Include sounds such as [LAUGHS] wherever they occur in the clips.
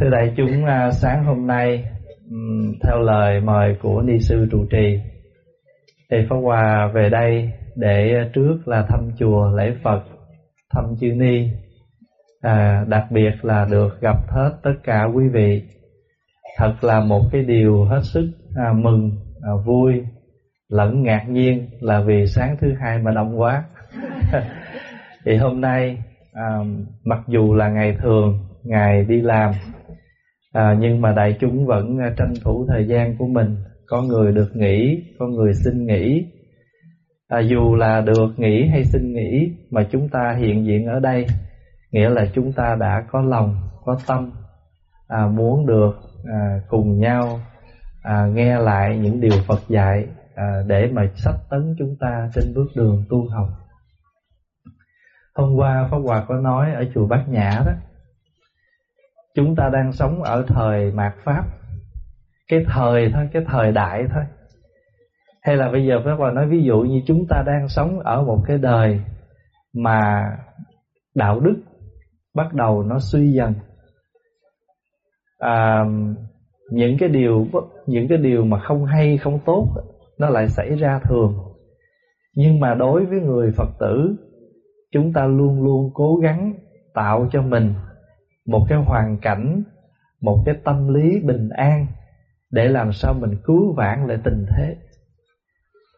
Thưa đại chúng, à, sáng hôm nay theo lời mời của ni sư trụ trì, thì Pháp Hòa về đây để trước là thăm chùa lễ Phật, thăm chư ni, à, đặc biệt là được gặp hết tất cả quý vị. Thật là một cái điều hết sức à, mừng, à, vui, lẫn ngạc nhiên là vì sáng thứ hai mà đông quá. [LAUGHS] thì hôm nay à, mặc dù là ngày thường, ngày đi làm à, nhưng mà đại chúng vẫn à, tranh thủ thời gian của mình. Có người được nghỉ có người xin nghỉ. À, dù là được nghỉ hay xin nghỉ mà chúng ta hiện diện ở đây nghĩa là chúng ta đã có lòng có tâm à, muốn được à, cùng nhau à, nghe lại những điều Phật dạy à, để mà sách tấn chúng ta trên bước đường tu học. Hôm qua Pháp Hòa có nói ở chùa Bát Nhã đó chúng ta đang sống ở thời mạt pháp. Cái thời thôi cái thời đại thôi. Hay là bây giờ Pháp Hòa nói ví dụ như chúng ta đang sống ở một cái đời mà đạo đức bắt đầu nó suy dần. À, những cái điều những cái điều mà không hay không tốt nó lại xảy ra thường. Nhưng mà đối với người Phật tử chúng ta luôn luôn cố gắng tạo cho mình một cái hoàn cảnh, một cái tâm lý bình an để làm sao mình cứu vãn lại tình thế.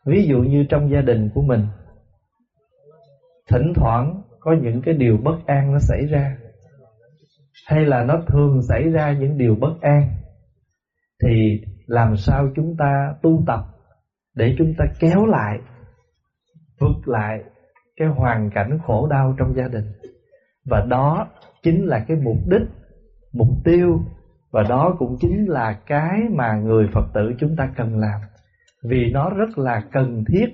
Ví dụ như trong gia đình của mình, thỉnh thoảng có những cái điều bất an nó xảy ra, hay là nó thường xảy ra những điều bất an, thì làm sao chúng ta tu tập để chúng ta kéo lại, vượt lại cái hoàn cảnh khổ đau trong gia đình. Và đó chính là cái mục đích mục tiêu và đó cũng chính là cái mà người Phật tử chúng ta cần làm vì nó rất là cần thiết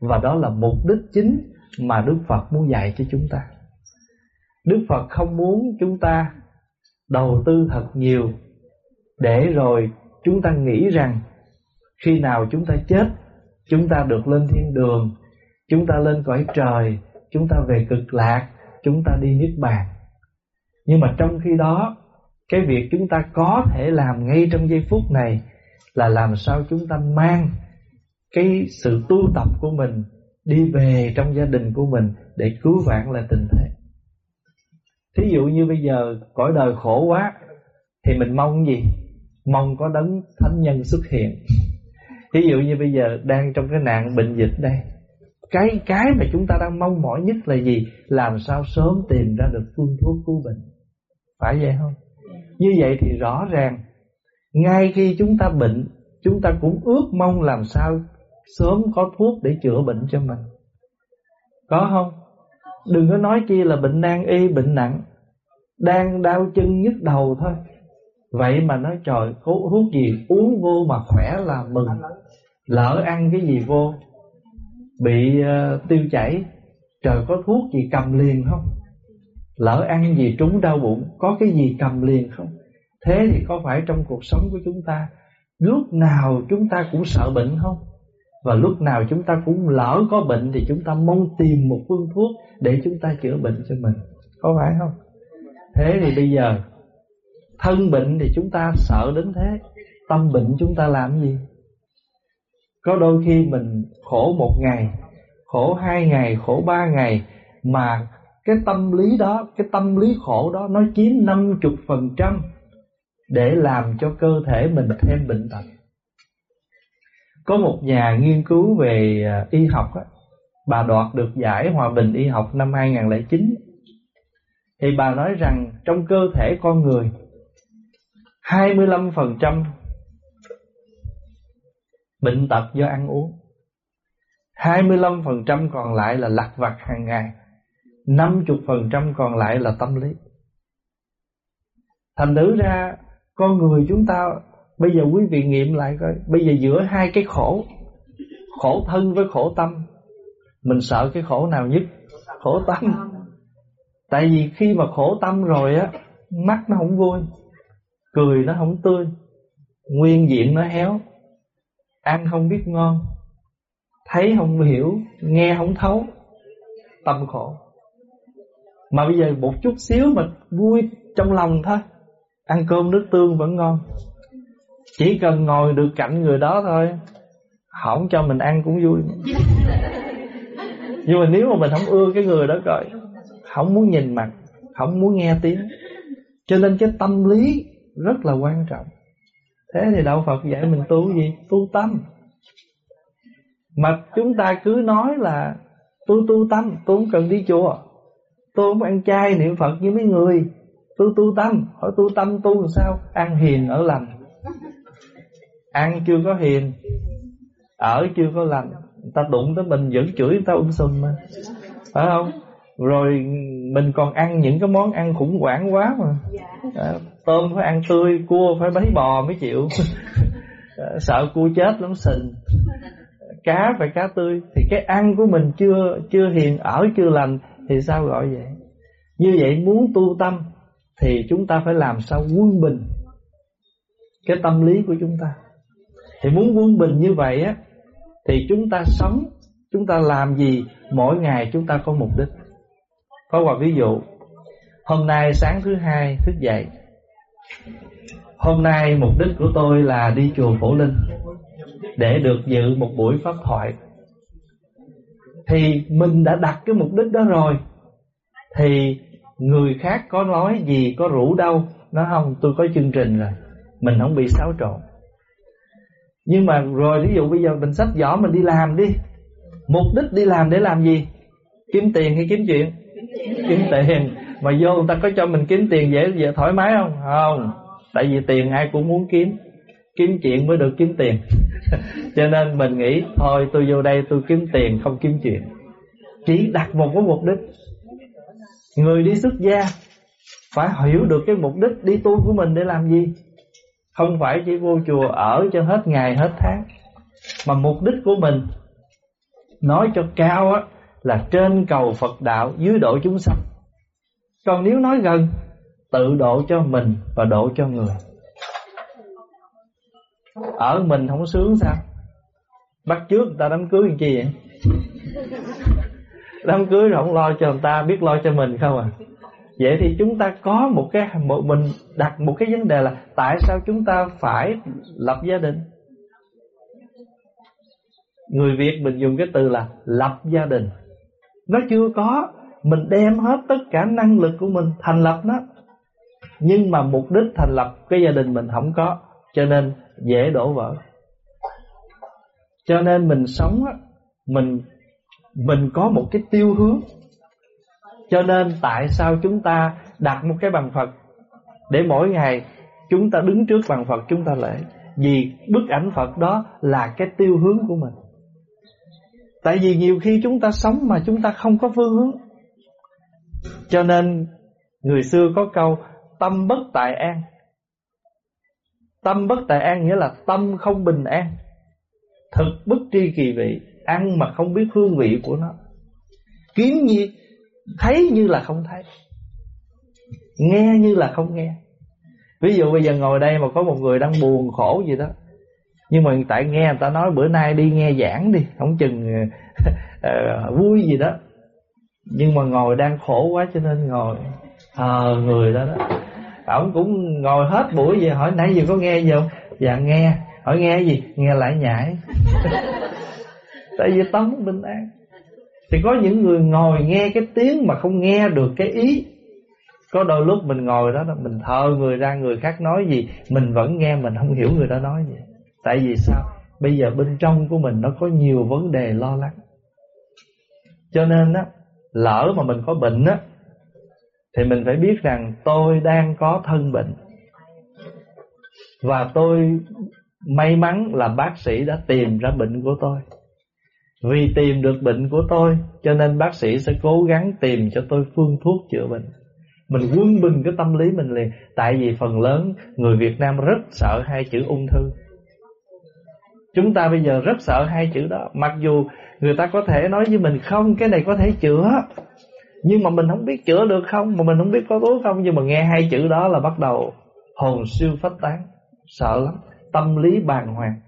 và đó là mục đích chính mà Đức Phật muốn dạy cho chúng ta. Đức Phật không muốn chúng ta đầu tư thật nhiều để rồi chúng ta nghĩ rằng khi nào chúng ta chết chúng ta được lên thiên đường, chúng ta lên cõi trời, chúng ta về cực lạc, chúng ta đi niết bàn. Nhưng mà trong khi đó, Cái việc chúng ta có thể làm ngay trong giây phút này Là làm sao chúng ta mang Cái sự tu tập của mình Đi về trong gia đình của mình Để cứu vãn lại tình thế. Thí dụ như bây giờ, Cõi đời khổ quá, Thì mình mong gì? Mong có đấng thánh nhân xuất hiện. Thí dụ như bây giờ Đang trong cái nạn bệnh dịch đây, cái cái mà chúng ta đang mong mỏi nhất là gì? Làm sao sớm tìm ra được phương thuốc cứu bệnh phải vậy không? Như vậy thì rõ ràng ngay khi chúng ta bệnh chúng ta cũng ước mong làm sao sớm có thuốc để chữa bệnh cho mình. Có không? Đừng có nói chi là bệnh nan y bệnh nặng đang đau chân nhức đầu thôi. Vậy mà nói trời thuốc gì uống vô mà khỏe là mừng. Lỡ ăn cái gì vô bị uh, tiêu chảy trời có thuốc gì cầm liền không? Lỡ ăn gì trúng đau bụng, có cái gì cầm liền không? Thế thì có phải trong cuộc sống của chúng ta, lúc nào chúng ta cũng sợ bệnh không? Và lúc nào chúng ta cũng lỡ có bệnh thì chúng ta mong tìm một phương thuốc để chúng ta chữa bệnh cho mình. Có phải không? Thế thì bây giờ, thân bệnh thì chúng ta sợ đến thế, tâm bệnh chúng ta làm gì? Có đôi khi mình khổ một ngày, khổ hai ngày, khổ ba ngày mà cái tâm lý đó cái tâm lý khổ đó nó chiếm năm chục phần trăm để làm cho cơ thể mình thêm bệnh tật có một nhà nghiên cứu về à, y học á, bà đoạt được giải hòa bình y học năm 2009 thì bà nói rằng trong cơ thể con người 25% bệnh tật do ăn uống 25% còn lại là lặt vặt hàng ngày. 50% còn lại là tâm lý. Thành thử ra, Con người chúng ta, Bây giờ quý vị nghiệm lại coi, Bây giờ giữa hai cái khổ Khổ thân với khổ tâm, Mình sợ cái khổ nào nhất? Khổ tâm. Tại vì khi mà khổ tâm rồi á, Mắt nó không vui, Cười nó không tươi, Nguyên diện nó héo, Ăn không biết ngon, Thấy không hiểu, Nghe không thấu, Tâm khổ mà bây giờ một chút xíu mà vui trong lòng thôi. Ăn cơm nước tương vẫn ngon. Chỉ cần ngồi được cạnh người đó thôi không cho mình ăn cũng vui. Nhưng mà nếu mà mình không ưa cái người đó coi, không muốn nhìn mặt, không muốn nghe tiếng. Cho nên cái tâm lý rất là quan trọng. Thế thì đạo phật dạy mình tu gì? Tu tâm. Mà chúng ta cứ nói là tôi tu tâm tôi không cần đi chùa tôi không ăn chay niệm phật như mấy người. Tôi tu tâm. Hỏi tu tâm tu làm sao? Ăn hiền ở lành. Ăn chưa có hiền ở chưa có lành. Người ta đụng tới mình vẫn chửi người ta um sùm mà. Phải không? Rồi mình còn ăn những cái món ăn khủng hoảng quá mà. À, tôm phải ăn tươi cua phải bấy bò mới chịu. [LAUGHS] À, sợ cua chết lắm sình cá phải cá tươi. Thì cái ăn của mình chưa chưa hiền ở chưa lành thì sao gọi vậy? Như vậy muốn tu tâm thì chúng ta phải làm sao quân bình cái tâm lý của chúng ta. Thì muốn quân bình như vậy á, thì chúng ta sống, chúng ta làm gì, mỗi ngày chúng ta có mục đích. Có một ví dụ, hôm nay sáng thứ hai thức dậy, hôm nay mục đích của tôi là đi chùa phổ linh để được dự một buổi pháp thoại thì mình đã đặt cái mục đích đó rồi. Thì người khác có nói gì, có rủ đâu, nó không, tôi có chương trình rồi, mình không bị xáo trộn. Nhưng mà rồi ví dụ bây giờ mình sách giỏ mình đi làm đi. Mục đích đi làm để làm gì? Kiếm tiền hay kiếm chuyện? Kiếm tiền. Mà vô người ta có cho mình kiếm tiền dễ dễ, thoải mái không? Không. Tại vì tiền ai cũng muốn kiếm. Kiếm chuyện mới được kiếm tiền. [LAUGHS] cho nên mình nghĩ, thôi, tôi vô đây tôi kiếm tiền, không kiếm chuyện. Chỉ đặt một cái mục đích. Người đi xuất gia phải hiểu được cái mục đích đi tu của mình để làm gì. Không phải chỉ vô chùa ở cho hết ngày, hết tháng. Mà mục đích của mình, nói cho cao á, là trên cầu Phật đạo, dưới độ chúng sanh. Còn nếu nói gần, tự độ cho mình và độ cho người ở mình không sướng sao? Bắt trước người ta đám cưới chi vậy? [LAUGHS] Đám cưới rồi không lo cho người ta biết lo cho mình không à? Vậy thì chúng ta có một cái một mình đặt một cái vấn đề là tại sao chúng ta phải lập gia đình? Người việt mình dùng cái từ là lập gia đình. Nó chưa có. Mình đem hết tất cả năng lực của mình thành lập nó. Nhưng mà mục đích thành lập cái gia đình mình không có. Cho nên dễ đổ vỡ. Cho nên mình sống á, mình mình có một cái tiêu hướng. Cho nên tại sao chúng ta đặt một cái bằng Phật để mỗi ngày chúng ta đứng trước bằng Phật, chúng ta lễ? Vì bức ảnh Phật đó là cái tiêu hướng của mình. Tại vì nhiều khi chúng ta sống mà chúng ta không có phương hướng. Cho nên người xưa có câu, tâm bất tại an tâm bất tại an nghĩa là tâm không bình an. Thực bất tri kỳ vị ăn mà không biết hương vị của nó. Kiến như thấy như là không thấy. Nghe như là không nghe. Ví dụ bây giờ ngồi đây mà có một người đang buồn khổ gì đó nhưng mà tại nghe người ta nói bữa nay đi nghe giảng đi không chừng uh, [LAUGHS] vui gì đó. Nhưng mà ngồi đang khổ quá cho nên ngồi à, người đó đó ông cũng ngồi hết buổi về hỏi nãy giờ có nghe gì không? Dạ nghe. Hỏi nghe gì? Nghe lại nhảy. [LAUGHS] Tại vì tâm bình an. Thì có những người ngồi nghe cái tiếng mà không nghe được cái ý. Có đôi lúc mình ngồi đó mình thờ người ra người khác nói gì mình vẫn nghe mình không hiểu người đó nói gì. Tại vì sao? Bây giờ bên trong của mình nó có nhiều vấn đề lo lắng. Cho nên á lỡ mà mình có bệnh á thì mình phải biết rằng tôi đang có thân bệnh. Và tôi may mắn là bác sĩ đã tìm ra bệnh của tôi. Vì tìm được bệnh của tôi, Cho nên bác sĩ sẽ cố gắng tìm cho tôi phương thuốc chữa bệnh. Mình quân bình cái tâm lý mình liền. Tại vì phần lớn người Việt Nam rất sợ hai chữ ung thư. Chúng ta bây giờ rất sợ hai chữ đó. Mặc dù người ta có thể nói với mình, không, Cái này có thể chữa. Nhưng mà mình không biết chữa được không? Mà mình không biết có thuốc không? Nhưng mà nghe hai chữ đó là bắt đầu Hồn siêu phách tán. Sợ lắm. Tâm lý bàng hoàng.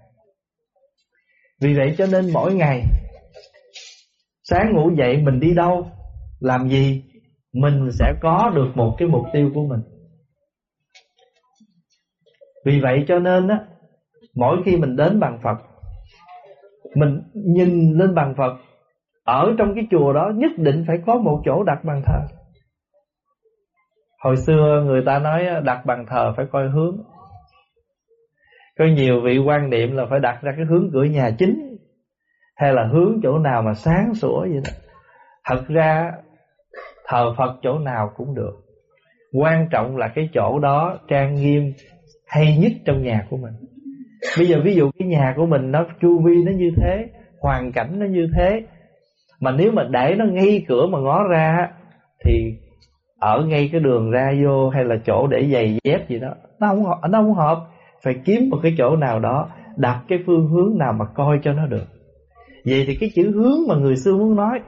Vì vậy cho nên mỗi ngày, Sáng ngủ dậy mình đi đâu, Làm gì, Mình sẽ có được một cái mục tiêu của mình. Vì vậy cho nên á, mỗi khi mình đến bàn Phật, mình nhìn lên bàn Phật ở trong cái chùa đó nhất định phải có một chỗ đặt bàn thờ. Hồi xưa người ta nói ờ, đặt bàn thờ phải coi hướng. Có nhiều vị quan niệm là phải đặt ra cái hướng cửa nhà chính, hay là hướng chỗ nào mà sáng sủa vậy đó. Thật ra, thờ Phật chỗ nào cũng được. Quan trọng là cái chỗ đó trang nghiêm, hay nhất trong nhà của mình. Bây giờ ví dụ cái nhà của mình nó chu vi nó như thế, hoàn cảnh nó như thế mà nếu mà để nó ngay cửa mà ngó ra thì ở ngay cái đường ra vô hay là chỗ để giày dép gì đó nó không hợp, nó không hợp. Phải kiếm một cái chỗ nào đó đặt cái phương hướng nào mà coi cho nó được. Vậy thì cái chữ hướng mà người xưa muốn nói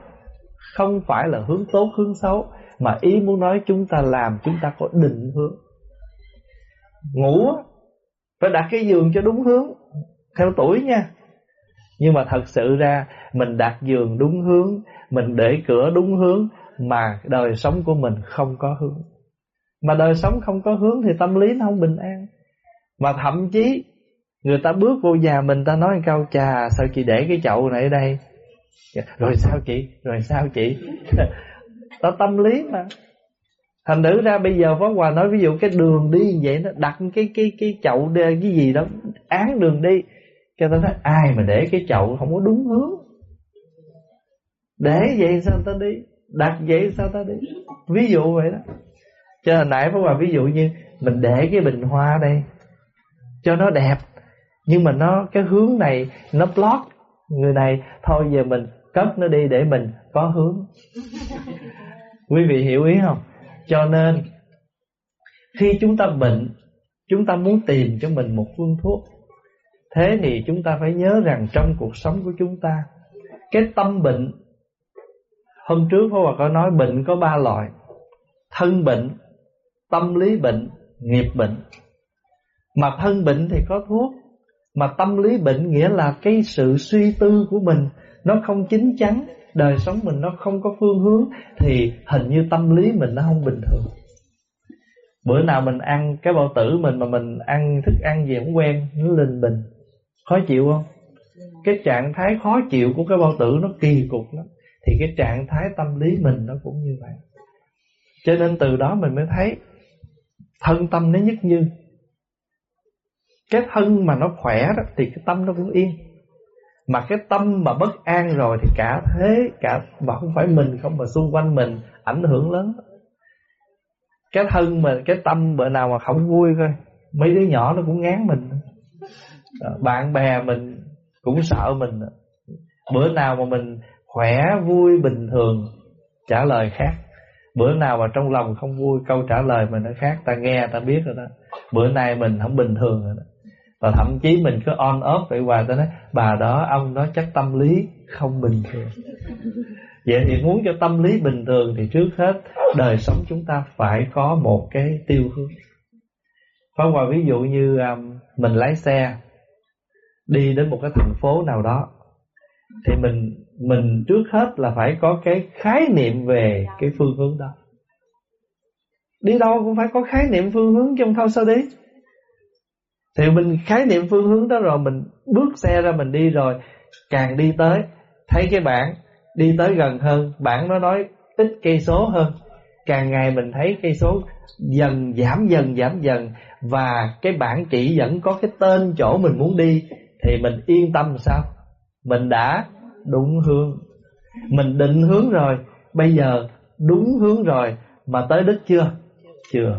không phải là hướng tốt hướng xấu mà ý muốn nói chúng ta làm chúng ta có định hướng. Ngủ phải đặt cái giường cho đúng hướng theo tuổi nha nhưng mà thật sự ra, mình đặt giường đúng hướng, mình để cửa đúng hướng, mà đời sống của mình không có hướng. Mà đời sống không có hướng thì tâm lý nó không bình an. Mà thậm chí, người ta bước vô nhà mình, ta nói câu trà sao chị để cái chậu này ở đây? Rồi sao chị? Rồi sao chị? [LAUGHS] Ta tâm lý mà. Thành nữ ra bây giờ Pháp Hòa nói ví dụ cái đường đi như vậy nó đặt cái cái cái chậu cái gì đó, án đường đi cho ta nói, ai mà để cái chậu không có đúng hướng? Để vậy sao ta đi? Đặt vậy sao ta đi? Ví dụ vậy đó. Cho hồi nãy Pháp Hòa ví dụ như mình để cái bình hoa đây, cho nó đẹp, nhưng mà nó, cái hướng này nó block người này, thôi giờ mình cất nó đi để mình có hướng. Quý vị hiểu ý không? Cho nên, khi chúng ta bệnh, chúng ta muốn tìm cho mình một phương thuốc thế thì chúng ta phải nhớ rằng trong cuộc sống của chúng ta, cái tâm bệnh, hôm trước Pháp Hòa có nói bệnh có ba loại, thân bệnh, tâm lý bệnh, nghiệp bệnh. Mà thân bệnh thì có thuốc, Mà tâm lý bệnh nghĩa là cái sự suy tư của mình, Nó không chính chắn, Đời sống mình nó không có phương hướng, Thì hình như tâm lý mình nó không bình thường. Bữa nào mình ăn cái bao tử mình Mà mình ăn thức ăn gì không quen, Nó linh bình. Khó chịu không? Cái trạng thái khó chịu của cái bao tử nó kỳ cục lắm. Thì cái trạng thái tâm lý mình nó cũng như vậy. Cho nên từ đó mình mới thấy Thân tâm nó nhất như. Cái thân mà nó khỏe đó thì cái tâm nó cũng yên. Mà cái tâm mà bất an rồi thì cả thế, cả mà không phải mình không, mà xung quanh mình ảnh hưởng lớn. Cái thân mà, cái tâm bữa nào mà không vui coi mấy đứa nhỏ nó cũng ngán mình. Ờ, bạn bè mình cũng sợ mình. Bữa nào mà mình khỏe vui bình thường trả lời khác. Bữa nào mà trong lòng không vui câu trả lời mình nó khác. Ta nghe ta biết rồi đó. Bữa nay mình không bình thường rồi đó. Và thậm chí mình cứ on off vậy hoài ta nói bà đó ông đó chắc tâm lý không bình thường. Vậy thì muốn cho tâm lý bình thường thì trước hết đời sống chúng ta phải có một cái tiêu hướng. Phong Hòa ví dụ như um, mình lái xe đi đến một cái thành phố nào đó, thì mình mình trước hết là phải có cái khái niệm về cái phương hướng đó. Đi đâu cũng phải có khái niệm phương hướng trong thao sao đi. Thì mình khái niệm phương hướng đó rồi Mình bước xe ra mình đi rồi Càng đi tới, Thấy cái bảng, Đi tới gần hơn, Bảng nó nói ít cây số hơn Càng ngày mình thấy cây số Dần giảm dần giảm, dần Và cái bảng chỉ dẫn có cái tên chỗ mình muốn đi thì mình yên tâm sao? Mình đã đúng hướng. Mình định hướng rồi. Bây giờ đúng hướng rồi. Mà tới đích chưa? Chưa.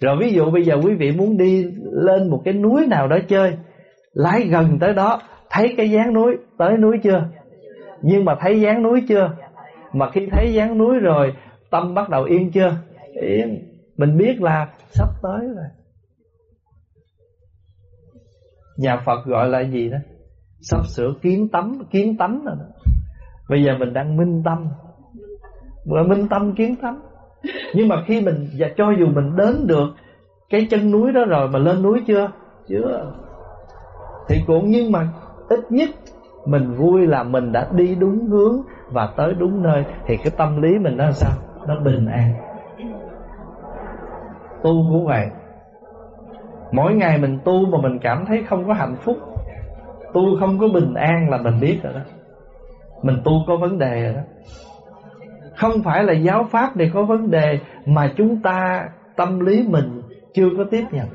Rồi ví dụ bây giờ quý vị muốn đi lên một cái núi nào đó chơi, Lái gần tới đó, Thấy cái dáng núi, Tới núi chưa? Nhưng mà thấy dáng núi chưa? Mà khi thấy dáng núi rồi, Tâm bắt đầu yên chưa? Yên. Mình biết là sắp tới rồi. Nhà Phật gọi là gì đó? Sắp sửa kiến tắm Kiến tánh rồi đó. Bây giờ mình đang minh tâm. Vừa minh tâm, kiến tánh. Nhưng mà khi mình, và cho dù mình đến được cái chân núi đó rồi mà lên núi chưa? Chưa. Thì cũng nhưng mà ít nhất mình vui là mình đã đi đúng hướng và tới đúng nơi, thì cái tâm lý mình nó sao? Nó bình an. Tu cũng vậy. Mỗi ngày mình tu mà mình cảm thấy không có hạnh phúc, Tu không có bình an là mình biết rồi đó. Mình tu có vấn đề rồi đó. Không phải là giáo pháp này có vấn đề Mà chúng ta tâm lý mình chưa có tiếp nhận.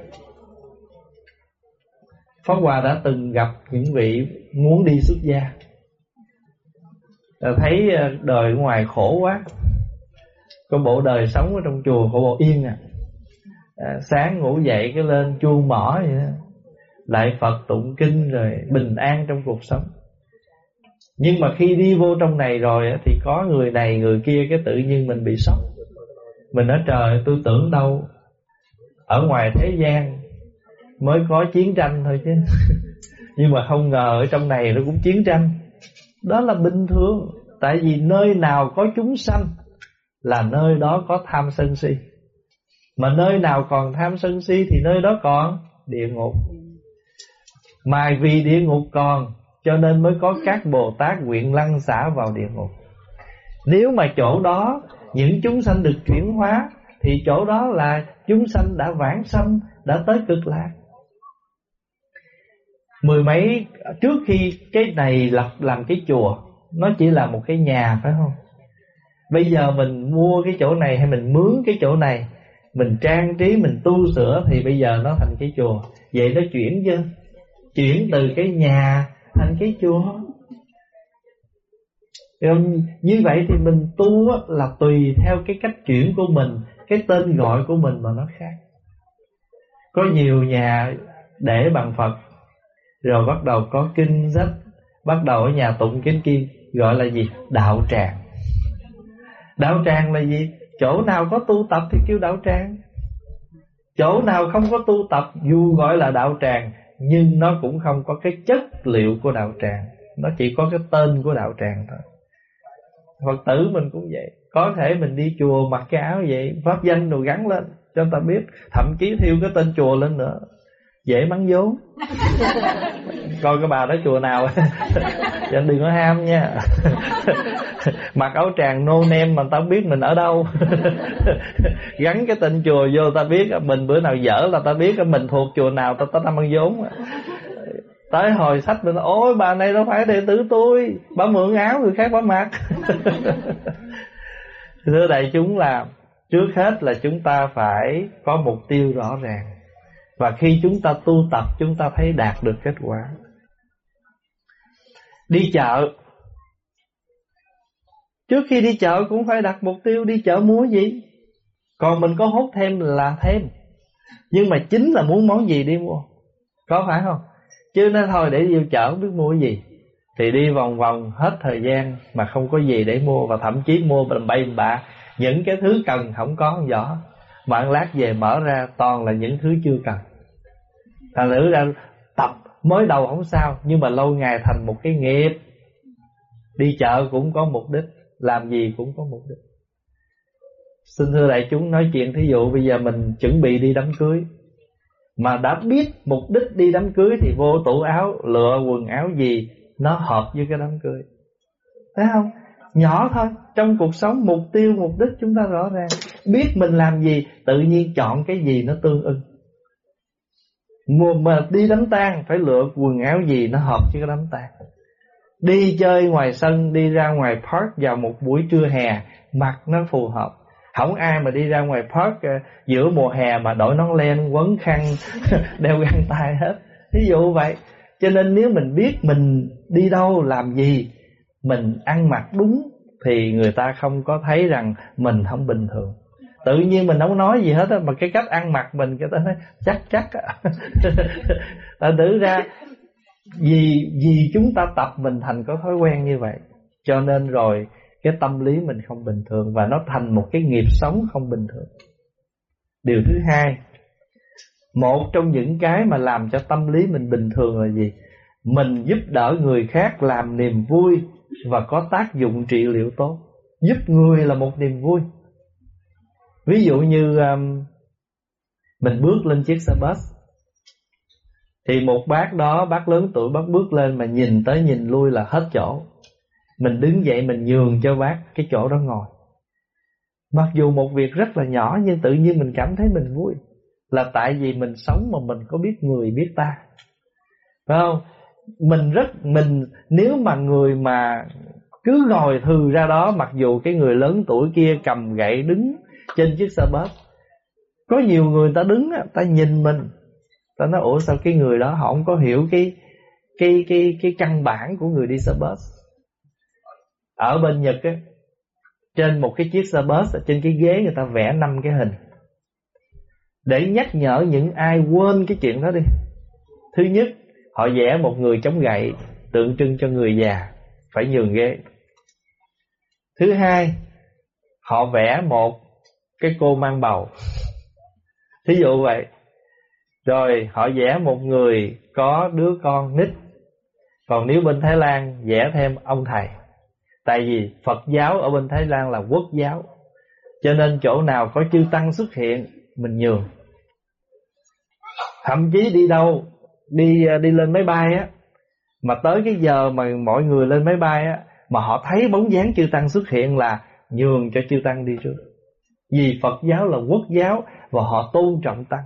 Pháp Hòa đã từng gặp những vị muốn đi xuất gia. Thấy ờ, đời ngoài khổ quá. Có bộ đời sống ở trong chùa khổ bộ yên à à Sáng ngủ dậy cái lên chuông mỏ vậy đó. Lại Phật tụng kinh rồi bình an trong cuộc sống. Nhưng mà khi đi vô trong này rồi Thì có người này người kia cái tự nhiên mình bị sốc. Mình nói, trời, tôi tưởng đâu Ở ngoài thế gian Mới có chiến tranh thôi chứ. [LAUGHS] Nhưng mà không ngờ ở trong này nó cũng chiến tranh. Đó là bình thường. Tại vì nơi nào có chúng sanh Là nơi đó có tham sân si. Mà nơi nào còn tham sân si Thì nơi đó còn địa ngục. Mà vì địa ngục còn, Cho nên mới có các Bồ Tát nguyện lăng xả vào địa ngục. Nếu mà chỗ đó Những chúng sanh được chuyển hóa, Thì chỗ đó là chúng sanh đã vãng sanh, Đã tới cực lạc. Mười mấy, Trước khi cái này lập làm cái chùa, nó chỉ là một cái nhà phải không? Bây giờ mình mua cái chỗ này hay mình mướn cái chỗ này mình trang trí, mình tu sửa thì bây giờ nó thành cái chùa. Vậy nó chuyển chưa chuyển từ cái nhà thành cái chùa. Như vậy thì mình tu là tùy theo cái cách chuyển của mình, cái tên gọi của mình mà nó khác. Có nhiều nhà để bằng phật, rồi bắt đầu có kinh sách, bắt đầu ở nhà tụng kinh kim, gọi là gì? Đạo tràng. Đạo tràng là gì? Chỗ nào có tu tập thì kêu đạo tràng. Chỗ nào không có tu tập, dù gọi là đạo tràng, nhưng nó cũng không có cái chất liệu của đạo tràng. Nó chỉ có cái tên của đạo tràng thôi. Phật tử mình cũng vậy. Có thể mình đi chùa mặc cái áo vậy, pháp danh rồi gắn lên, cho người ta biết. Thậm chí thiêu cái tên chùa lên nữa dễ mắng vốn coi cái bà đó chùa nào. Cho [LAUGHS] đừng có ham nha. Mặc áo tràng nô nem mà tao biết mình ở đâu. [LAUGHS] Gắn cái tên chùa vô ta biết mình bữa nào dở là ta biết mình thuộc chùa nào ta ta năm ăn vốn tới hồi sách mình ôi bà này đâu phải đệ tử tôi. Bà mượn áo người khác bà mặc. [LAUGHS] Thưa đại chúng là trước hết là chúng ta phải có mục tiêu rõ ràng và khi chúng ta tu tập, chúng ta thấy đạt được kết quả. Đi chợ. Trước khi đi chợ cũng phải đặt mục tiêu đi chợ mua gì? Còn mình có hốt thêm là thêm. Nhưng mà chính là muốn món gì đi mua? Có phải không? Chứ nói thôi để đi chợ không biết mua gì. Thì đi vòng vòng hết thời gian Mà không có gì để mua Và thậm chí mua bầm bay bạ Những cái thứ cần không có rõ bạn lát về mở ra, toàn là những thứ chưa cần. Thành thử ra, tập mới đầu không sao, Nhưng mà lâu ngày thành một cái nghiệp. Đi chợ cũng có mục đích, Làm gì cũng có mục đích. Xin thưa đại chúng, nói chuyện Thí dụ bây giờ mình chuẩn bị đi đám cưới. Mà đã biết mục đích đi đám cưới Thì vô tủ áo, lựa quần áo gì Nó hợp với cái đám cưới. Thấy không? Nhỏ thôi Trong cuộc sống mục tiêu mục đích chúng ta rõ ràng Biết mình làm gì Tự nhiên chọn cái gì nó tương ưng Mùa mà đi đám tang phải lựa quần áo gì nó hợp với cái đám tang. Đi chơi ngoài sân, đi ra ngoài park vào một buổi trưa hè, mặc nó phù hợp. Không ai mà đi ra ngoài park ờ, giữa mùa hè mà đổi nón len, quấn khăn, [LAUGHS] đeo găng tay hết. Ví dụ vậy. Cho nên nếu mình biết mình đi đâu làm gì, mình ăn mặc đúng thì người ta không có thấy rằng mình không bình thường. Tự nhiên mình không nói gì hết á, mà cái cách ăn mặc mình cái ta nói, chắc chắc á. [LAUGHS] Ta thử ra, vì vì chúng ta tập mình thành có thói quen như vậy, cho nên rồi cái tâm lý mình không bình thường và nó thành một cái nghiệp sống không bình thường. Điều thứ hai, một trong những cái mà làm cho tâm lý mình bình thường là gì? Mình giúp đỡ người khác làm niềm vui và có tác dụng trị liệu tốt giúp người là một niềm vui. Ví dụ như um, Mình bước lên chiếc xe bus Thì một bác đó Bác lớn tuổi bác bước lên Mà nhìn tới nhìn lui là hết chỗ. Mình đứng dậy mình nhường cho bác Cái chỗ đó ngồi. Mặc dù một việc rất là nhỏ Nhưng tự nhiên mình cảm thấy mình vui là tại vì mình sống mà mình có biết người biết ta. Phải không? Mình rất, mình, nếu mà người mà cứ ngồi thừ ra đó, mặc dù cái người lớn tuổi kia cầm gậy đứng trên chiếc xe bus, có nhiều người ta đứng ta nhìn mình, ta nói, ủa, sao cái người đó họ không có hiểu cái cái cái cái căn bản của người đi xe bus? Ở bên Nhật á, trên một cái chiếc xe bus trên cái ghế người ta vẽ năm cái hình. Để nhắc nhở những ai quên cái chuyện đó đi. Thứ nhất họ vẽ một người chống gậy, tượng trưng cho người già, phải nhường ghế. Thứ hai, họ vẽ một cái cô mang bầu. Thí dụ vậy. Rồi, họ vẽ một người có đứa con nít. Còn nếu bên Thái Lan vẽ thêm ông thầy. Tại vì Phật giáo ở bên Thái Lan là quốc giáo. Cho nên chỗ nào có chư Tăng xuất hiện, Mình nhường. Thậm chí đi đâu Đi à, đi lên máy bay á. Mà tới cái giờ mà mọi người lên máy bay á, Mà họ thấy bóng dáng chư Tăng xuất hiện là Nhường cho chư Tăng đi trước. Vì Phật giáo là quốc giáo Và họ tôn trọng Tăng.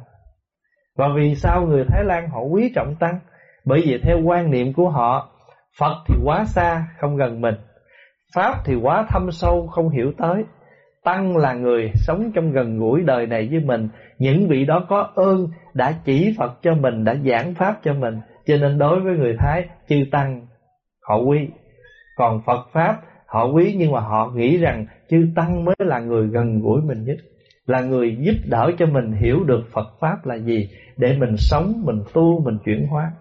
Và vì sao người Thái Lan họ quý trọng Tăng? Bởi vì theo quan niệm của họ, Phật thì quá xa, không gần mình. Pháp thì quá thâm sâu, không hiểu tới. Tăng là người sống trong gần gũi đời này với mình. Những vị đó có ơn đã chỉ Phật cho mình Đã giảng Pháp cho mình. Cho nên đối với người Thái chư Tăng họ quý. Còn Phật Pháp họ quý nhưng mà họ nghĩ rằng chư Tăng mới là người gần gũi mình nhất. Là người giúp đỡ cho mình hiểu được Phật Pháp là gì Để mình sống, mình tu, mình chuyển hóa.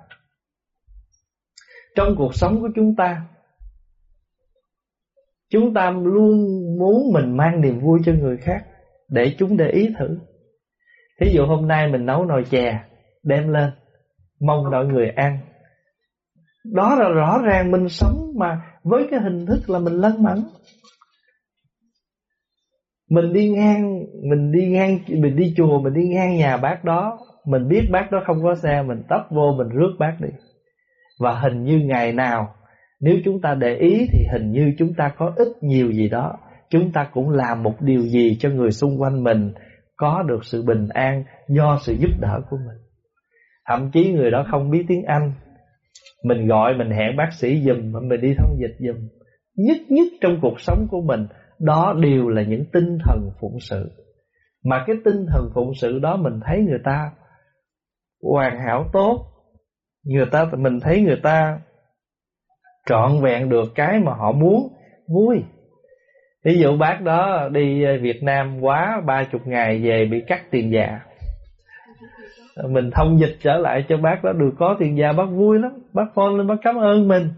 Trong cuộc sống của chúng ta Chúng ta luôn muốn mình mang niềm vui cho người khác Để chúng để ý thử. Thí dụ hôm nay mình nấu nồi chè, Đem lên, Mong mọi người ăn. Đó là rõ ràng mình sống mà Với cái hình thức là mình lân mẫn. Mình đi ngang, Mình đi ngang, Mình đi chùa, Mình đi ngang nhà bác đó, Mình biết bác đó không có xe Mình tấp vô, mình rước bác đi. Và hình như ngày nào nếu chúng ta để ý thì hình như chúng ta có ít nhiều gì đó. Chúng ta cũng làm một điều gì cho người xung quanh mình Có được sự bình an do sự giúp đỡ của mình. Thậm chí người đó không biết tiếng Anh. Mình gọi, mình hẹn bác sĩ dùm Mình đi thông dịch dùm Nhất nhất trong cuộc sống của mình, Đó đều là những tinh thần phụng sự. Mà cái tinh thần phụng sự đó mình thấy người ta Hoàn hảo tốt. Người ta, mình thấy người ta trọn vẹn được cái mà họ muốn. Vui. Ví dụ bác đó đi Việt Nam quá ba chục ngày về bị cắt tiền già. Mình thông dịch trở lại cho bác đó, được có tiền già bác vui lắm. Bác phone lên bác cảm ơn mình.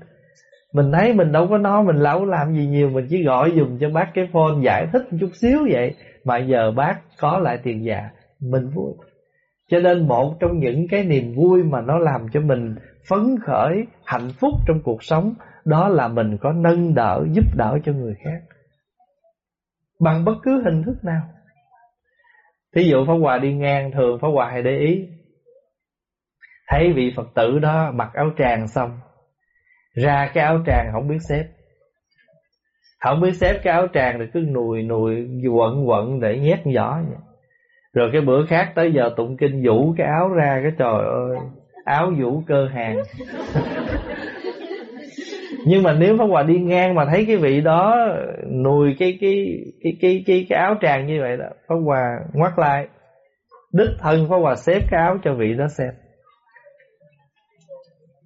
Mình thấy mình đâu có no mình đâu làm gì nhiều, mình chỉ gọi dùng cho bác cái phone giải thích một chút xíu vậy. Mà giờ bác có lại tiền già, mình vui. Cho nên một trong những cái niềm vui mà nó làm cho mình phấn khởi, hạnh phúc trong cuộc sống đó là mình có nâng đỡ, giúp đỡ cho người khác. Bằng bất cứ hình thức nào. Thí dụ Pháp Hòa đi ngang thường Pháp Hòa hay để ý. Thấy vị Phật tử đó mặc áo tràng xong, ra cái áo tràng không biết xếp. Không biết xếp cái áo tràng thì cứ nùi nùi quận quận để nhét giỏ vậy. Rồi cái bữa khác tới giờ tụng kinh vũ cái áo ra cái trời ơi Áo vũ cơ hàng. Nhưng mà nếu Pháp Hòa đi ngang mà thấy cái vị đó Nùi cái cái cái cái cái, cái áo tràng như vậy đó Pháp Hòa ngoắt lại. Đích thân Pháp Hòa xếp cái áo cho vị đó xem.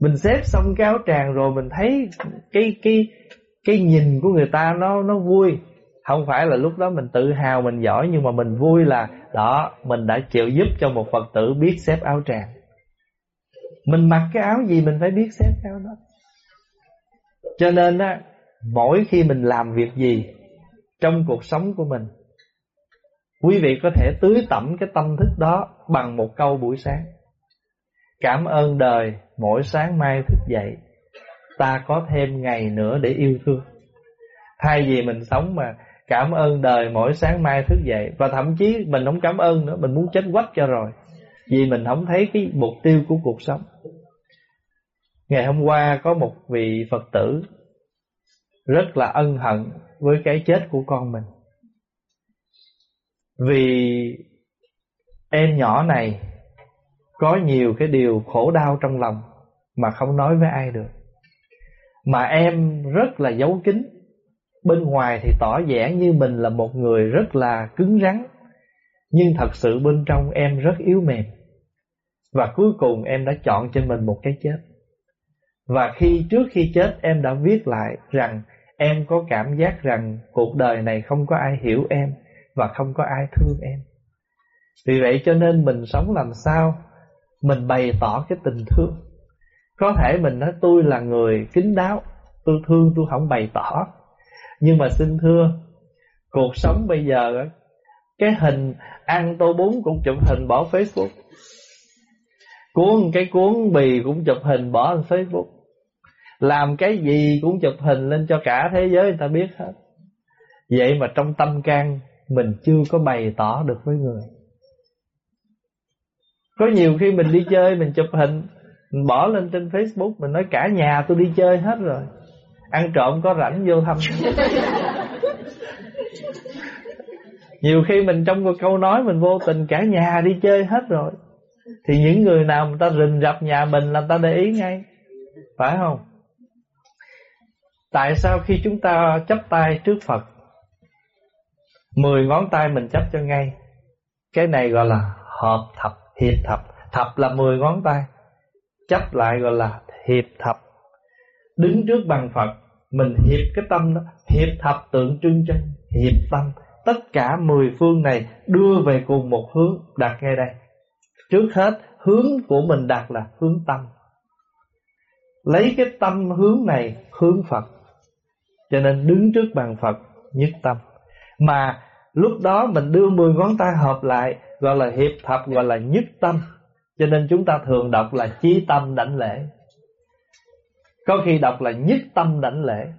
Mình xếp xong cái áo tràng rồi mình thấy cái cái cái nhìn của người ta nó nó vui. Không phải là lúc đó mình tự hào mình giỏi nhưng mà mình vui là đó mình đã chịu giúp cho một phật tử biết xếp áo tràng mình mặc cái áo gì mình phải biết xếp theo đó. Cho nên á, mỗi khi mình làm việc gì trong cuộc sống của mình, quý vị có thể tưới tẩm cái tâm thức đó bằng một câu buổi sáng. Cảm ơn đời, mỗi sáng mai thức dậy, ta có thêm ngày nữa để yêu thương. Thay vì mình sống mà cảm ơn đời mỗi sáng mai thức dậy, và thậm chí mình không cảm ơn nữa, mình muốn chết quách cho rồi vì mình không thấy cái mục tiêu của cuộc sống. Ngày hôm qua có một vị phật tử rất là ân hận với cái chết của con mình. Vì Em nhỏ này Có nhiều cái điều khổ đau trong lòng Mà không nói với ai được. Mà em rất là giấu kín, Bên ngoài thì tỏ vẻ như mình là một người rất là cứng rắn, Nhưng thật sự bên trong em rất yếu mềm. Và cuối cùng em đã chọn cho mình một cái chết. Và khi, trước khi chết, em đã viết lại rằng Em có cảm giác rằng cuộc đời này không có ai hiểu em Và không có ai thương em. Vì vậy cho nên mình sống làm sao? Mình bày tỏ cái tình thương. Có thể mình nói tôi là người kính đáo, Tôi thương, tôi không bày tỏ. Nhưng mà xin thưa, Cuộc sống bây giờ Cái hình ăn tô bún cũng chụp hình bỏ Facebook. Cuốn cái cuốn bì cũng chụp hình bỏ lên Facebook. Làm cái gì cũng chụp hình lên cho cả thế giới người ta biết hết. Vậy mà trong tâm can Mình chưa có bày tỏ được với người. Có nhiều khi mình đi chơi Mình chụp hình Mình bỏ lên trên Facebook Mình nói cả nhà tôi đi chơi hết rồi. Ăn trộm có rảnh vô thăm. [LAUGHS] Nhiều khi mình trong một câu nói Mình vô tình cả nhà đi chơi hết rồi thì những người nào người ta rình rập nhà mình Là người ta để ý ngay. Phải không? Tại sao khi chúng ta chấp tay trước Phật Mười ngón tay mình chấp cho ngay? Cái này gọi là hợp thập, hiệp thập. Thập là mười ngón tay. Chấp lại gọi là hiệp thập. Đứng trước bằng Phật Mình hiệp cái tâm đó. Hiệp thập tượng trưng cho hiệp tâm. Tất cả mười phương này đưa về cùng một hướng. Đặt ngay đây. Trước hết, hướng của mình đặt là hướng tâm. Lấy cái tâm hướng này hướng Phật. Cho nên đứng trước bàn Phật nhất tâm. Mà lúc đó mình đưa 10 ngón tay hợp lại, Gọi là hiệp thập, gọi là nhất tâm. Cho nên chúng ta thường đọc là chí tâm đảnh lễ. Có khi đọc là nhất tâm đảnh lễ.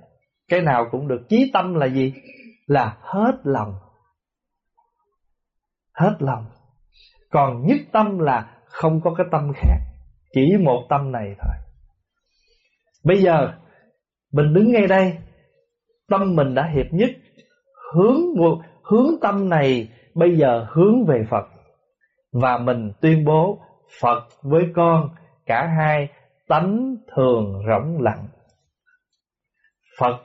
Cái nào cũng được. Chí tâm là gì? Là hết lòng. Hết lòng. Còn nhất tâm là không có cái tâm khác, Chỉ một tâm này thôi. Bây giờ, Mình đứng ngay đây, Tâm mình đã hiệp nhất, Hướng hướng tâm này Bây giờ hướng về Phật. Và mình tuyên bố Phật với con, Cả hai tánh thường rỗng lặng. Phật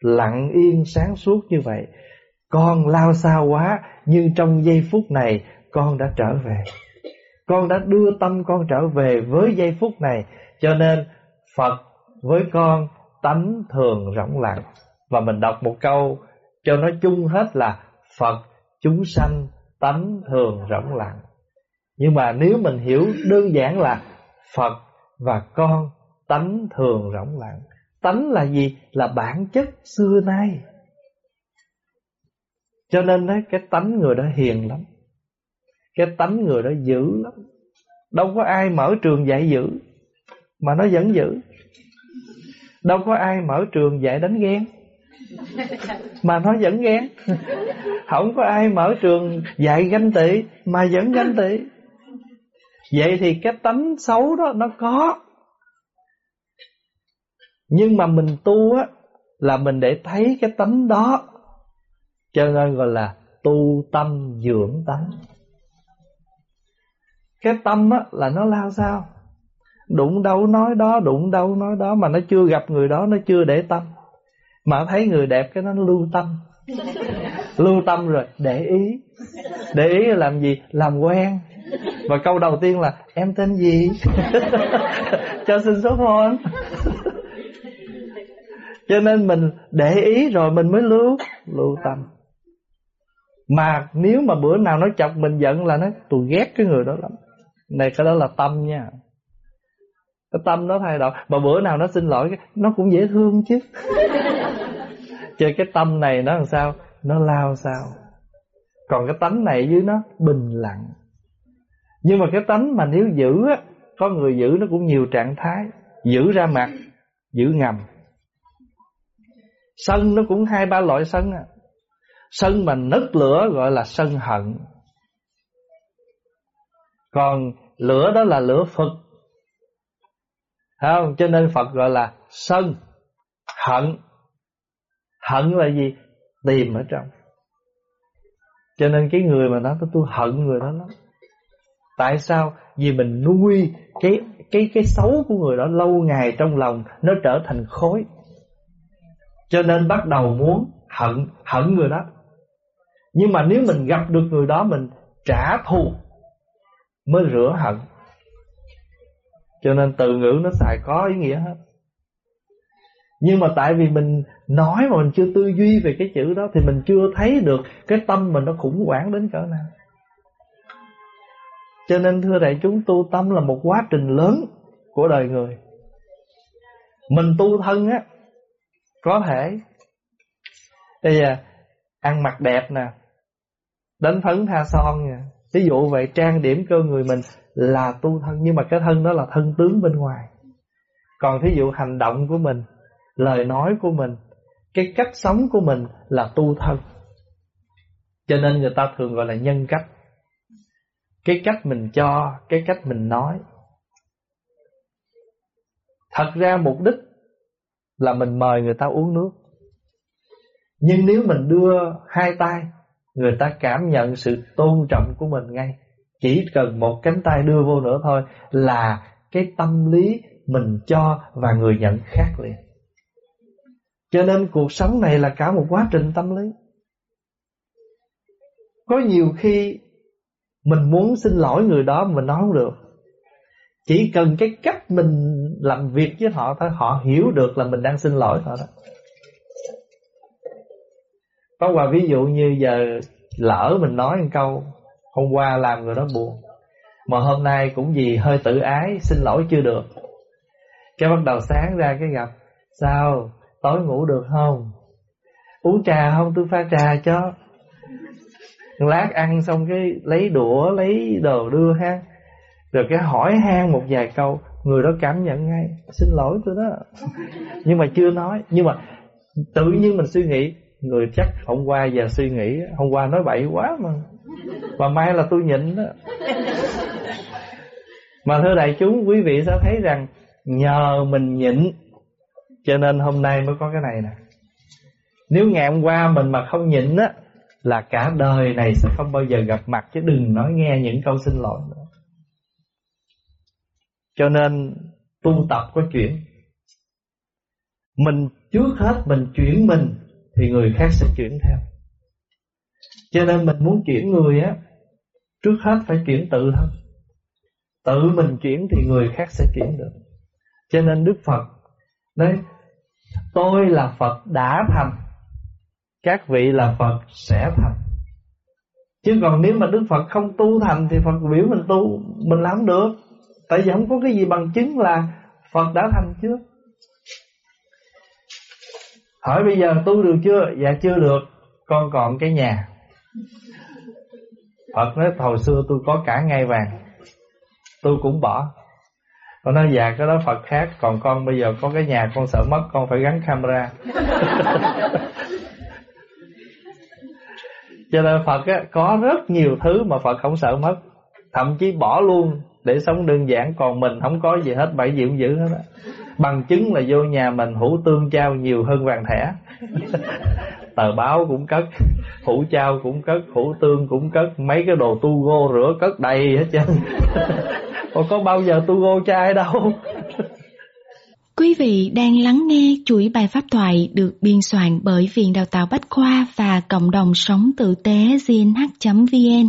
lặng yên sáng suốt như vậy, Con lao xa quá, Nhưng trong giây phút này con đã trở về. Con đã đưa tâm con trở về Với giây phút này, Cho nên Phật với con tánh thường rỗng lặng. Và mình đọc một câu cho nó chung hết là Phật, chúng sanh tánh thường rỗng lặng. Nhưng mà nếu mình hiểu đơn giản là Phật và con tánh thường rỗng lặng, tánh là gì? Là bản chất xưa nay. Cho nên đấy, cái tánh người đó hiền lắm cái tánh người đó dữ lắm. Đâu có ai mở trường dạy dữ, mà nó vẫn dữ. Đâu có ai mở trường dạy đánh ghen, mà nó vẫn ghen. [LAUGHS] Không có ai mở trường dạy ganh tị, mà vẫn ganh tị. Vậy thì cái tánh xấu đó nó có. Nhưng mà mình tu á, là mình để thấy cái tánh đó. Cho nên gọi là tu tâm dưỡng tánh cái tâm á, là nó lao sao đụng đâu nói đó, đụng đâu nói đó, mà nó chưa gặp người đó, nó chưa để tâm. Mà thấy người đẹp cái nó lưu tâm. Lưu tâm rồi, để ý. Để ý là làm gì? Làm quen. Và câu đầu tiên là, em tên gì? [LAUGHS] Cho xin số phone. [LAUGHS] Cho nên mình để ý rồi mình mới lưu lưu tâm. Mà nếu mà bữa nào nó chọc mình giận là nó, tôi ghét cái người đó lắm này cái đó là tâm nha. Cái tâm nó thay đổi. Mà bữa nào nó xin lỗi nó cũng dễ thương chứ. [LAUGHS] Chơi cái tâm này nó làm sao? Nó lao sao? Còn cái tánh này dưới nó bình lặng. Nhưng mà cái tánh mà nếu giữ á có người giữ nó cũng nhiều trạng thái. Giữ ra mặt giữ ngầm. Sân nó cũng hai ba loại sân à. Sân mà nứt lửa gọi là sân hận còn lửa đó là lửa phật. Không? Cho nên phật gọi là sân, hận. Hận là gì? Tìm ở trong. Cho nên cái người mà nói tôi hận người đó lắm. Tại sao? Vì mình nuôi cái cái cái xấu của người đó lâu ngày trong lòng, nó trở thành khối. Cho nên bắt đầu muốn hận hận người đó. Nhưng mà nếu mình gặp được người đó, mình trả thù mới rửa hận. Cho nên từ ngữ nó xài có ý nghĩa hết. Nhưng mà tại vì mình nói mà mình chưa tư duy về cái chữ đó thì mình chưa thấy được cái tâm mình nó khủng hoảng đến cỡ nào. Cho nên thưa đại chúng tu tâm là một quá trình lớn của đời người. Mình tu thân á có thể bây giờ ăn mặc đẹp nè, đánh phấn tha son nè, ví dụ vậy trang điểm cơ người mình là tu thân nhưng mà cái thân đó là thân tướng bên ngoài. Còn thí dụ hành động của mình, lời nói của mình, cái cách sống của mình là tu thân. Cho nên người ta thường gọi là nhân cách cái cách mình cho cái cách mình nói thật ra mục đích là mình mời người ta uống nước nhưng nếu mình đưa hai tay người ta cảm nhận sự tôn trọng của mình ngay. Chỉ cần một cánh tay đưa vô nữa thôi là cái tâm lý mình cho và người nhận khác liền. Cho nên cuộc sống này là cả một quá trình tâm lý. Có nhiều khi mình muốn xin lỗi người đó mình nói không được. Chỉ cần cái cách mình làm việc với họ thôi, Họ hiểu được là mình đang xin lỗi họ đó. Có qua ví dụ như giờ lỡ mình nói một câu, Hôm qua làm người đó buồn. Mà hôm nay cũng vì hơi tự ái, Xin lỗi chưa được. Cái bắt đầu sáng ra cái gặp, Sao, tối ngủ được không? Uống trà không, tôi pha trà cho. Lát ăn xong cái lấy đũa, lấy đồ đưa ha. Rồi cái hỏi han một vài câu, người đó cảm nhận ngay, xin lỗi tôi đó. Nhưng mà chưa nói, nhưng mà tự nhiên mình suy nghĩ người chắc hôm qua giờ suy nghĩ, hôm qua nói bậy quá mà. Và mai là tôi nhịn đó. Mà thưa đại chúng, quý vị sẽ thấy rằng nhờ mình nhịn, cho nên hôm nay mới có cái này nè. Nếu ngày hôm qua mình mà không nhịn á, là cả đời này sẽ không bao giờ gặp mặt, chứ đừng nói nghe những câu xin lỗi nữa. Cho nên tu tập có chuyện. Mình trước hết mình chuyển mình thì người khác sẽ chuyển theo. Cho nên mình muốn chuyển người á, trước hết phải chuyển tự thân. Tự mình chuyển thì người khác sẽ chuyển được. Cho nên Đức Phật nói tôi là Phật đã thành các vị là Phật sẽ thành chứ còn nếu mà Đức Phật không tu thành thì Phật biểu mình tu mình làm được tại vì không có cái gì bằng chứng là Phật đã thành chưa hỏi bây giờ tu được chưa? Dạ chưa được. Con còn cái nhà. Phật nói hồi xưa tôi có cả ngay vàng tôi cũng bỏ. Con nói dạ cái đó Phật khác. Còn con bây giờ có cái nhà con sợ mất Con phải gắn camera. [LAUGHS] Cho nên Phật á, có rất nhiều thứ mà Phật không sợ mất. Thậm chí bỏ luôn để sống đơn giản, Còn mình không có gì hết bảy diệu dữ hết á. Bằng chứng là vô nhà mình hủ tương trao nhiều hơn vàng thẻ. [LAUGHS] Tờ báo cũng cất hủ trao cũng cất hủ tương cũng cất, Mấy cái đồ tu gô rửa cất đầy hết trơn. [LAUGHS] Còn có bao giờ tu gô chai đâu. [LAUGHS] Quý vị đang lắng nghe chuỗi bài pháp thoại được biên soạn bởi Viện Đào tạo Bách Khoa và Cộng đồng Sống Tử tế gnh.vn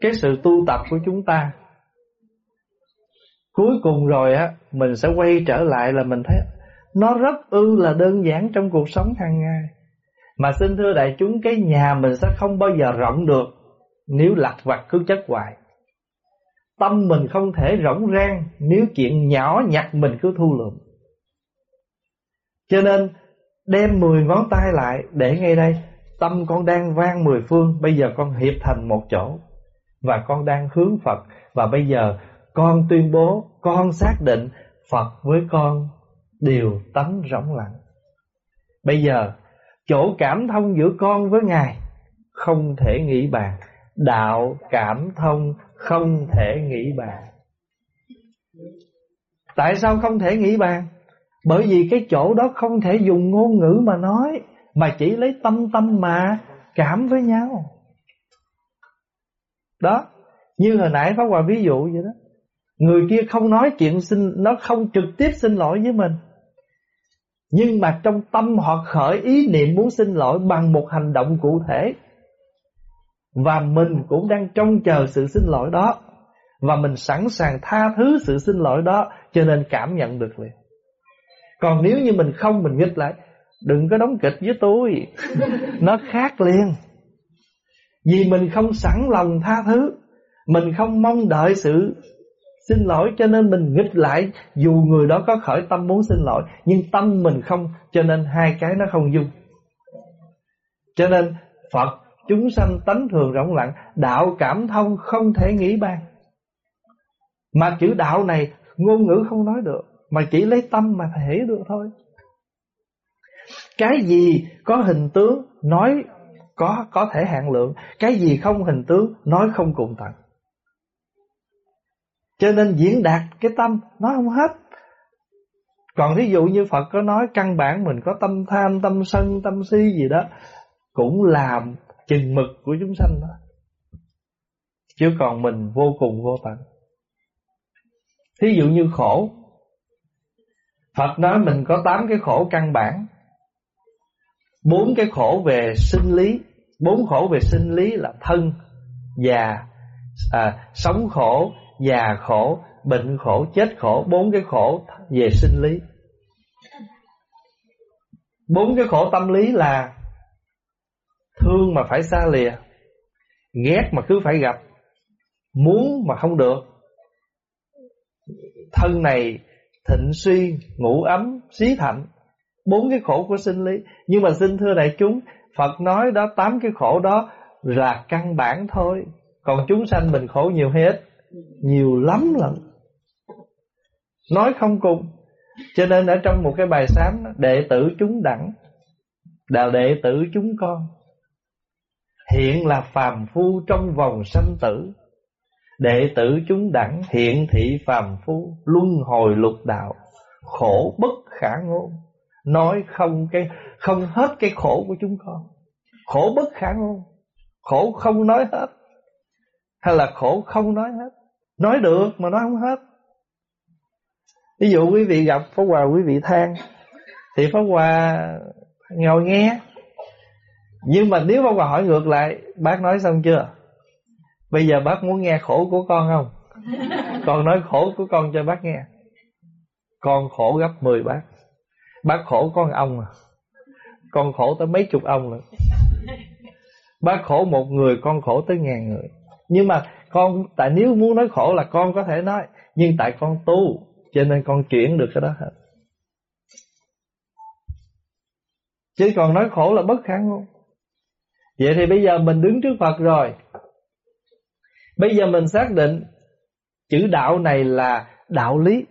Cái sự tu tập của chúng ta. Cuối cùng rồi á, Mình sẽ quay trở lại là mình thấy Nó rất ư là đơn giản trong cuộc sống hàng ngày. Mà xin thưa đại chúng, Cái nhà mình sẽ không bao giờ rộng được Nếu lặt vặt cứ chất hoài. Tâm mình không thể rỗng rang Nếu chuyện nhỏ nhặt mình cứ thu lượm. Cho nên, Đem 10 ngón tay lại để ngay đây. Tâm con đang vang mười phương, Bây giờ con hiệp thành một chỗ. Và con đang hướng Phật. Và bây giờ con tuyên bố, Con xác định Phật với con đều tánh rỗng lặng. Bây giờ, Chỗ cảm thông giữa con với Ngài Không thể nghĩ bàn. Đạo cảm thông không thể nghĩ bàn. Tại sao không thể nghĩ bàn? Bởi vì cái chỗ đó không thể dùng ngôn ngữ mà nói, Mà chỉ lấy tâm tâm mà cảm với nhau. Đó, Như hồi nãy Pháp Hòa ví dụ vậy đó. Người kia không nói chuyện xin, Nó không trực tiếp xin lỗi với mình. Nhưng mà trong tâm họ khởi ý niệm muốn xin lỗi Bằng một hành động cụ thể. Và mình cũng đang trông chờ sự xin lỗi đó. Và mình sẵn sàng tha thứ sự xin lỗi đó, Cho nên cảm nhận được liền. Còn nếu như mình không, Mình nghịch lại, Đừng có đóng kịch với tôi. Nó khác liền. Vì mình không sẵn lòng tha thứ, Mình không mong đợi sự xin lỗi, cho nên mình nghịch lại dù người đó có khởi tâm muốn xin lỗi, nhưng tâm mình không, cho nên hai cái nó không dung. Cho nên Phật, chúng sanh tánh thường rộng lặng, đạo cảm thông không thể nghĩ ban mà chữ đạo này, ngôn ngữ không nói được, mà chỉ lấy tâm mà thể được thôi. Cái gì có hình tướng, nói có có thể hạn lượng. Cái gì không hình tướng nói không cùng tận. Cho nên diễn đạt cái tâm nói không hết. Còn ví dụ như Phật có nói căn bản mình có tâm tham, tâm sân, tâm si gì đó Cũng làm chừng mực của chúng sanh đó. Chứ còn mình vô cùng vô tận. Thí dụ như khổ. Phật nói mình có tám cái khổ căn bản. Bốn cái khổ về sinh lý bốn khổ về sinh lý là thân già à, sống khổ già khổ, bệnh khổ, chết khổ, bốn cái khổ về sinh lý. Bốn cái khổ tâm lý là thương mà phải xa lìa, ghét mà cứ phải gặp, muốn mà không được. Thân này thịnh suy, ngủ ấm, xí thạnh, bốn cái khổ của sinh lý. Nhưng mà xin thưa đại chúng, Phật nói đó, tám cái khổ đó là căn bản thôi. Còn chúng sanh mình khổ nhiều hết nhiều lắm lần nói không cùng. Cho nên ở trong một cái bài sám đệ tử chúng đẳng, đạo đệ tử chúng con, hiện là phàm phu trong vòng sanh tử. Đệ tử chúng đẳng hiện thị phàm phu, luân hồi lục đạo, khổ bất khả ngôn. Nói không cái không hết cái khổ của chúng con. Khổ bất khả ngôn. Khổ không nói hết. Hay là khổ không nói hết. Nói được mà nói không hết. Ví dụ quý vị gặp Pháp Hòa, quý vị than, Thì Pháp Hòa ngồi nghe. Nhưng mà nếu Pháp Hòa hỏi ngược lại, Bác nói xong chưa? Bây giờ bác muốn nghe khổ của con không? Con nói khổ của con cho bác nghe. Con khổ gấp 10 bác. Bác khổ con ông à. Con khổ tới mấy chục ông nữa. Bác khổ một người, Con khổ tới ngàn người. Nhưng mà con, tại nếu muốn nói khổ là con có thể nói, nhưng tại con tu, cho nên con chuyển được cái đó hết. Chứ còn nói khổ là bất khả ngôn. Vậy thì bây giờ mình đứng trước Phật rồi. Bây giờ mình xác định chữ đạo này là đạo lý.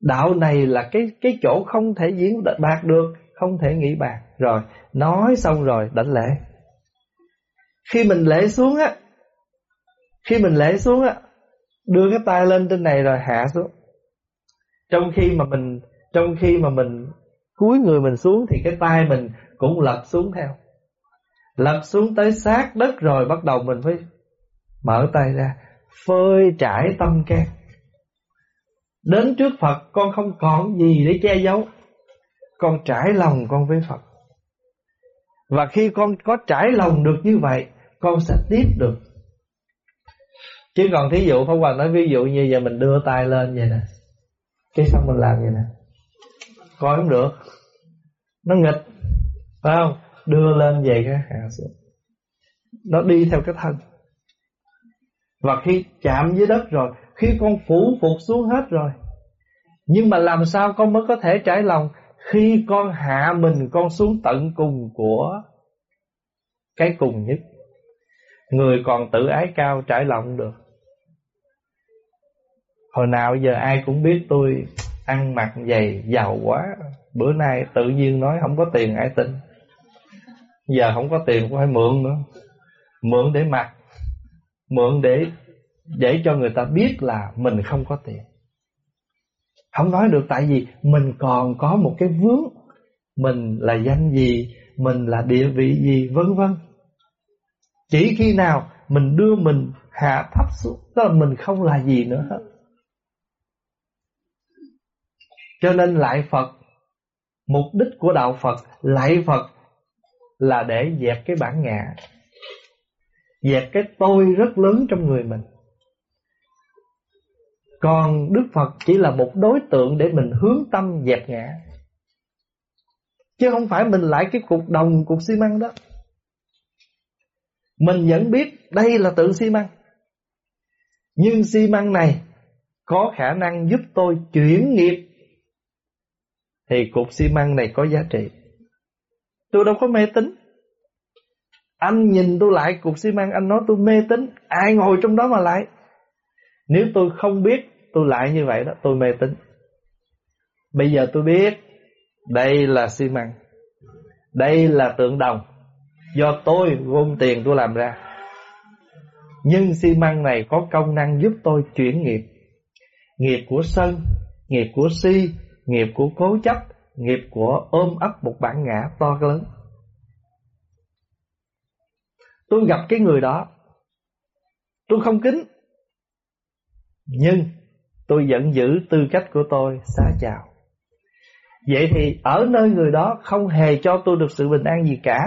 Đạo này là cái cái chỗ không thể diễn bạc được không thể nghĩ bàn. Rồi, nói xong rồi, đảnh lễ. Khi mình lễ xuống á, khi mình lễ xuống á, đưa cái tay lên trên này rồi hạ xuống. Trong khi mà mình, trong khi mà mình cúi người mình xuống thì cái tay mình cũng lật xuống theo. Lật xuống tới sát đất rồi bắt đầu mình phải mở tay ra, phơi trải tâm can. Đến trước Phật, con không còn gì để che giấu con trải lòng con với Phật. Và khi con có trải lòng được như vậy, con sẽ tiếp được. Chứ còn thí dụ Pháp Hoàng nói ví dụ như giờ mình đưa tay lên vậy nè, Cái xong mình làm vậy nè. Coi không được. Nó nghịch, Phải không? Đưa lên về cái hạ xuống. Nó đi theo cái thân. Và khi chạm với đất rồi, Khi con phủ phục xuống hết rồi, Nhưng mà làm sao con mới có thể trải lòng? Khi con hạ mình, con xuống tận cùng của Cái cùng nhất. Người còn tự ái cao trải lòng được. Hồi nào giờ ai cũng biết tôi Ăn mặc dày, giàu quá. Bữa nay tự nhiên nói không có tiền ai tin Giờ không có tiền cũng phải mượn nữa. Mượn để mặc, Mượn để Để cho người ta biết là mình không có tiền. Không nói được tại vì Mình còn có một cái vướng. Mình là danh gì, Mình là địa vị gì, vân vân. Chỉ khi nào Mình đưa mình hạ thấp xuống Đó là mình không là gì nữa hết. Cho nên lại Phật, Mục đích của Đạo Phật Lại Phật Là để dẹp cái bản ngã, Dẹp cái tôi rất lớn trong người mình. Còn Đức Phật chỉ là một đối tượng Để mình hướng tâm dẹp ngã Chứ không phải mình lại cái cục đồng cục xi măng đó Mình vẫn biết đây là tượng xi măng Nhưng xi măng này Có khả năng giúp tôi chuyển nghiệp thì cục xi măng này có giá trị. Tôi đâu có mê tín. Anh nhìn tôi lại cục xi măng anh nói tôi mê tín, ai ngồi trong đó mà lại? Nếu tôi không biết tôi lại như vậy đó, tôi mê tín. Bây giờ tôi biết đây là xi măng. Đây là tượng đồng do tôi gom tiền tôi làm ra. Nhưng xi măng này có công năng giúp tôi chuyển nghiệp. Nghiệp của sân, nghiệp của si, nghiệp của cố chấp, nghiệp của ôm ấp một bản ngã to lớn. Tôi gặp cái người đó, tôi không kính, nhưng tôi vẫn giữ tư cách của tôi xá chào. Vậy thì ở nơi người đó không hề cho tôi được sự bình an gì cả,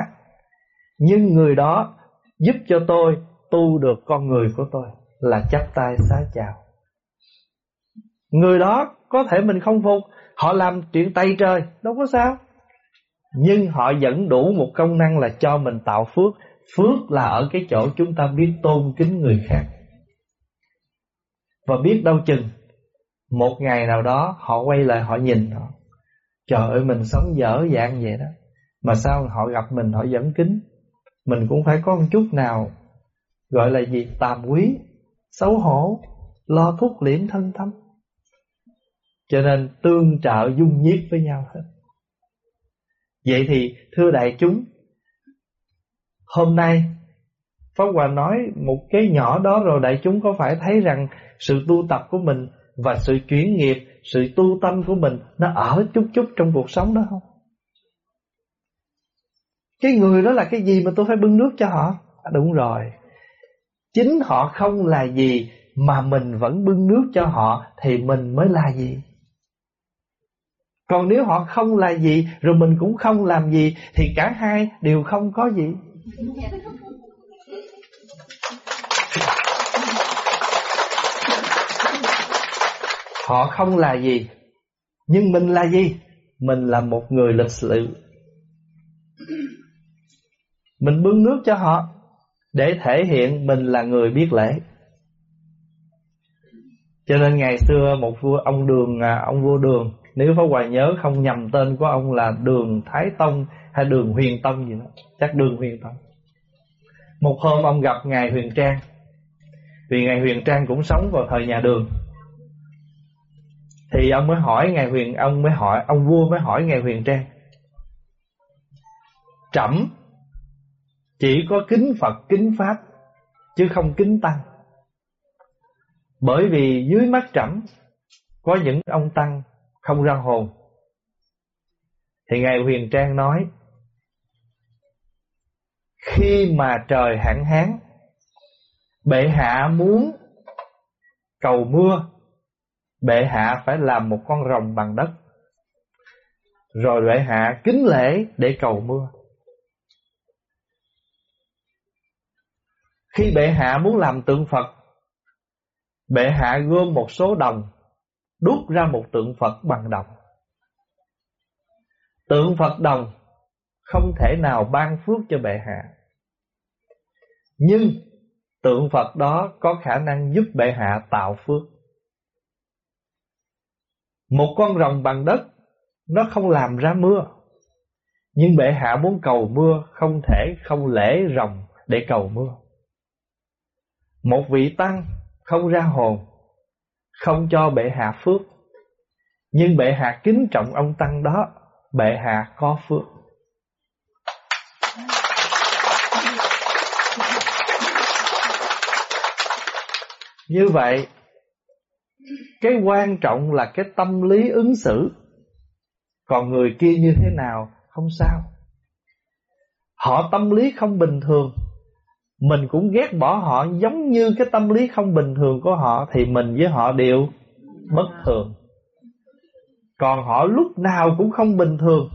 nhưng người đó giúp cho tôi tu được con người của tôi là chắp tay xá chào. Người đó có thể mình không phục Họ làm chuyện tay trời Đâu có sao Nhưng họ vẫn đủ một công năng là cho mình tạo phước Phước là ở cái chỗ chúng ta biết tôn kính người khác Và biết đâu chừng một ngày nào đó, họ quay lại, họ nhìn họ Trời ơi, mình sống dở dạng vậy đó. Mà sao họ gặp mình, họ vẫn kính Mình cũng phải có một chút nào, Gọi là gì, tàm quý, Xấu hổ, Lo thuốc liễm thân tâm. Cho nên tương trợ dung nhiếp với nhau hết. Vậy thì, thưa đại chúng, Hôm nay Pháp Hòa nói một cái nhỏ đó rồi đại chúng có phải thấy rằng Sự tu tập của mình và sự chuyển nghiệp Sự tu tâm của mình Nó ở chút chút trong cuộc sống đó không? Cái người đó là cái gì mà tôi phải bưng nước cho họ? À, Đúng rồi. Chính họ không là gì Mà mình vẫn bưng nước cho họ Thì mình mới là gì? Còn nếu họ không là gì Rồi mình cũng không làm gì Thì cả hai đều không có gì. Họ không là gì, Nhưng mình là gì? Mình là một người lịch sự. Mình bưng nước cho họ Để thể hiện mình là người biết lễ. Cho nên ngày xưa một vua, ông đường à, Ông vua đường, nếu Pháp Hoài nhớ không nhầm tên của ông là Đường Thái Tông hay Đường Huyền Tông gì đó, Chắc Đường Huyền Tông. Một hôm ông gặp Ngài Huyền Trang. Vì Ngài Huyền Trang cũng sống vào thời nhà Đường. Thì ông mới hỏi Ngài Huyền, Ông mới hỏi, Ông vua mới hỏi Ngài Huyền Trang. Trẫm Chỉ có kính Phật, kính Pháp, Chứ không kính Tăng. Bởi vì dưới mắt trẫm Có những ông Tăng không ra hồn. Thì ngài huyền trang nói, khi mà trời hạn hán, bệ hạ muốn cầu mưa bệ hạ phải làm một con rồng bằng đất rồi bệ hạ kính lễ để cầu mưa khi bệ hạ muốn làm tượng phật, bệ hạ gom một số đồng đúc ra một tượng Phật bằng đồng. Tượng Phật đồng không thể nào ban phước cho bệ hạ. Nhưng tượng Phật đó có khả năng giúp bệ hạ tạo phước. Một con rồng bằng đất, nó không làm ra mưa. Nhưng bệ hạ muốn cầu mưa, không thể, không lễ rồng để cầu mưa. Một vị tăng không ra hồn, Không cho bệ hạ phước Nhưng bệ hạ kính trọng ông tăng đó, Bệ hạ có phước Như vậy cái quan trọng là cái tâm lý ứng xử. Còn người kia như thế nào, Không sao. Họ tâm lý không bình thường. Mình cũng ghét bỏ họ, Giống như cái tâm lý không bình thường của họ, Thì mình với họ đều bất thường. Còn họ lúc nào cũng không bình thường.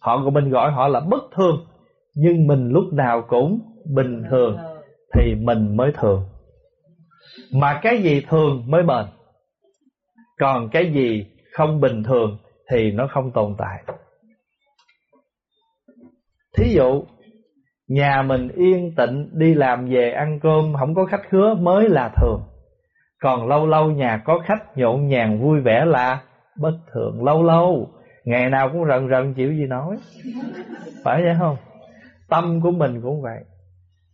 Họ của mình gọi họ là bất thường, Nhưng mình lúc nào cũng bình thường, Thì mình mới thường. Mà cái gì thường mới bền? Còn cái gì không bình thường Thì nó không tồn tại. Thí dụ Nhà mình yên tĩnh Đi làm về ăn cơm Không có khách khứa mới là thường. Còn lâu lâu nhà có khách Nhộn nhàng vui vẻ là bất thường Lâu lâu. Ngày nào cũng rần rần chịu gì nói. [LAUGHS] Phải vậy không? Tâm của mình cũng vậy.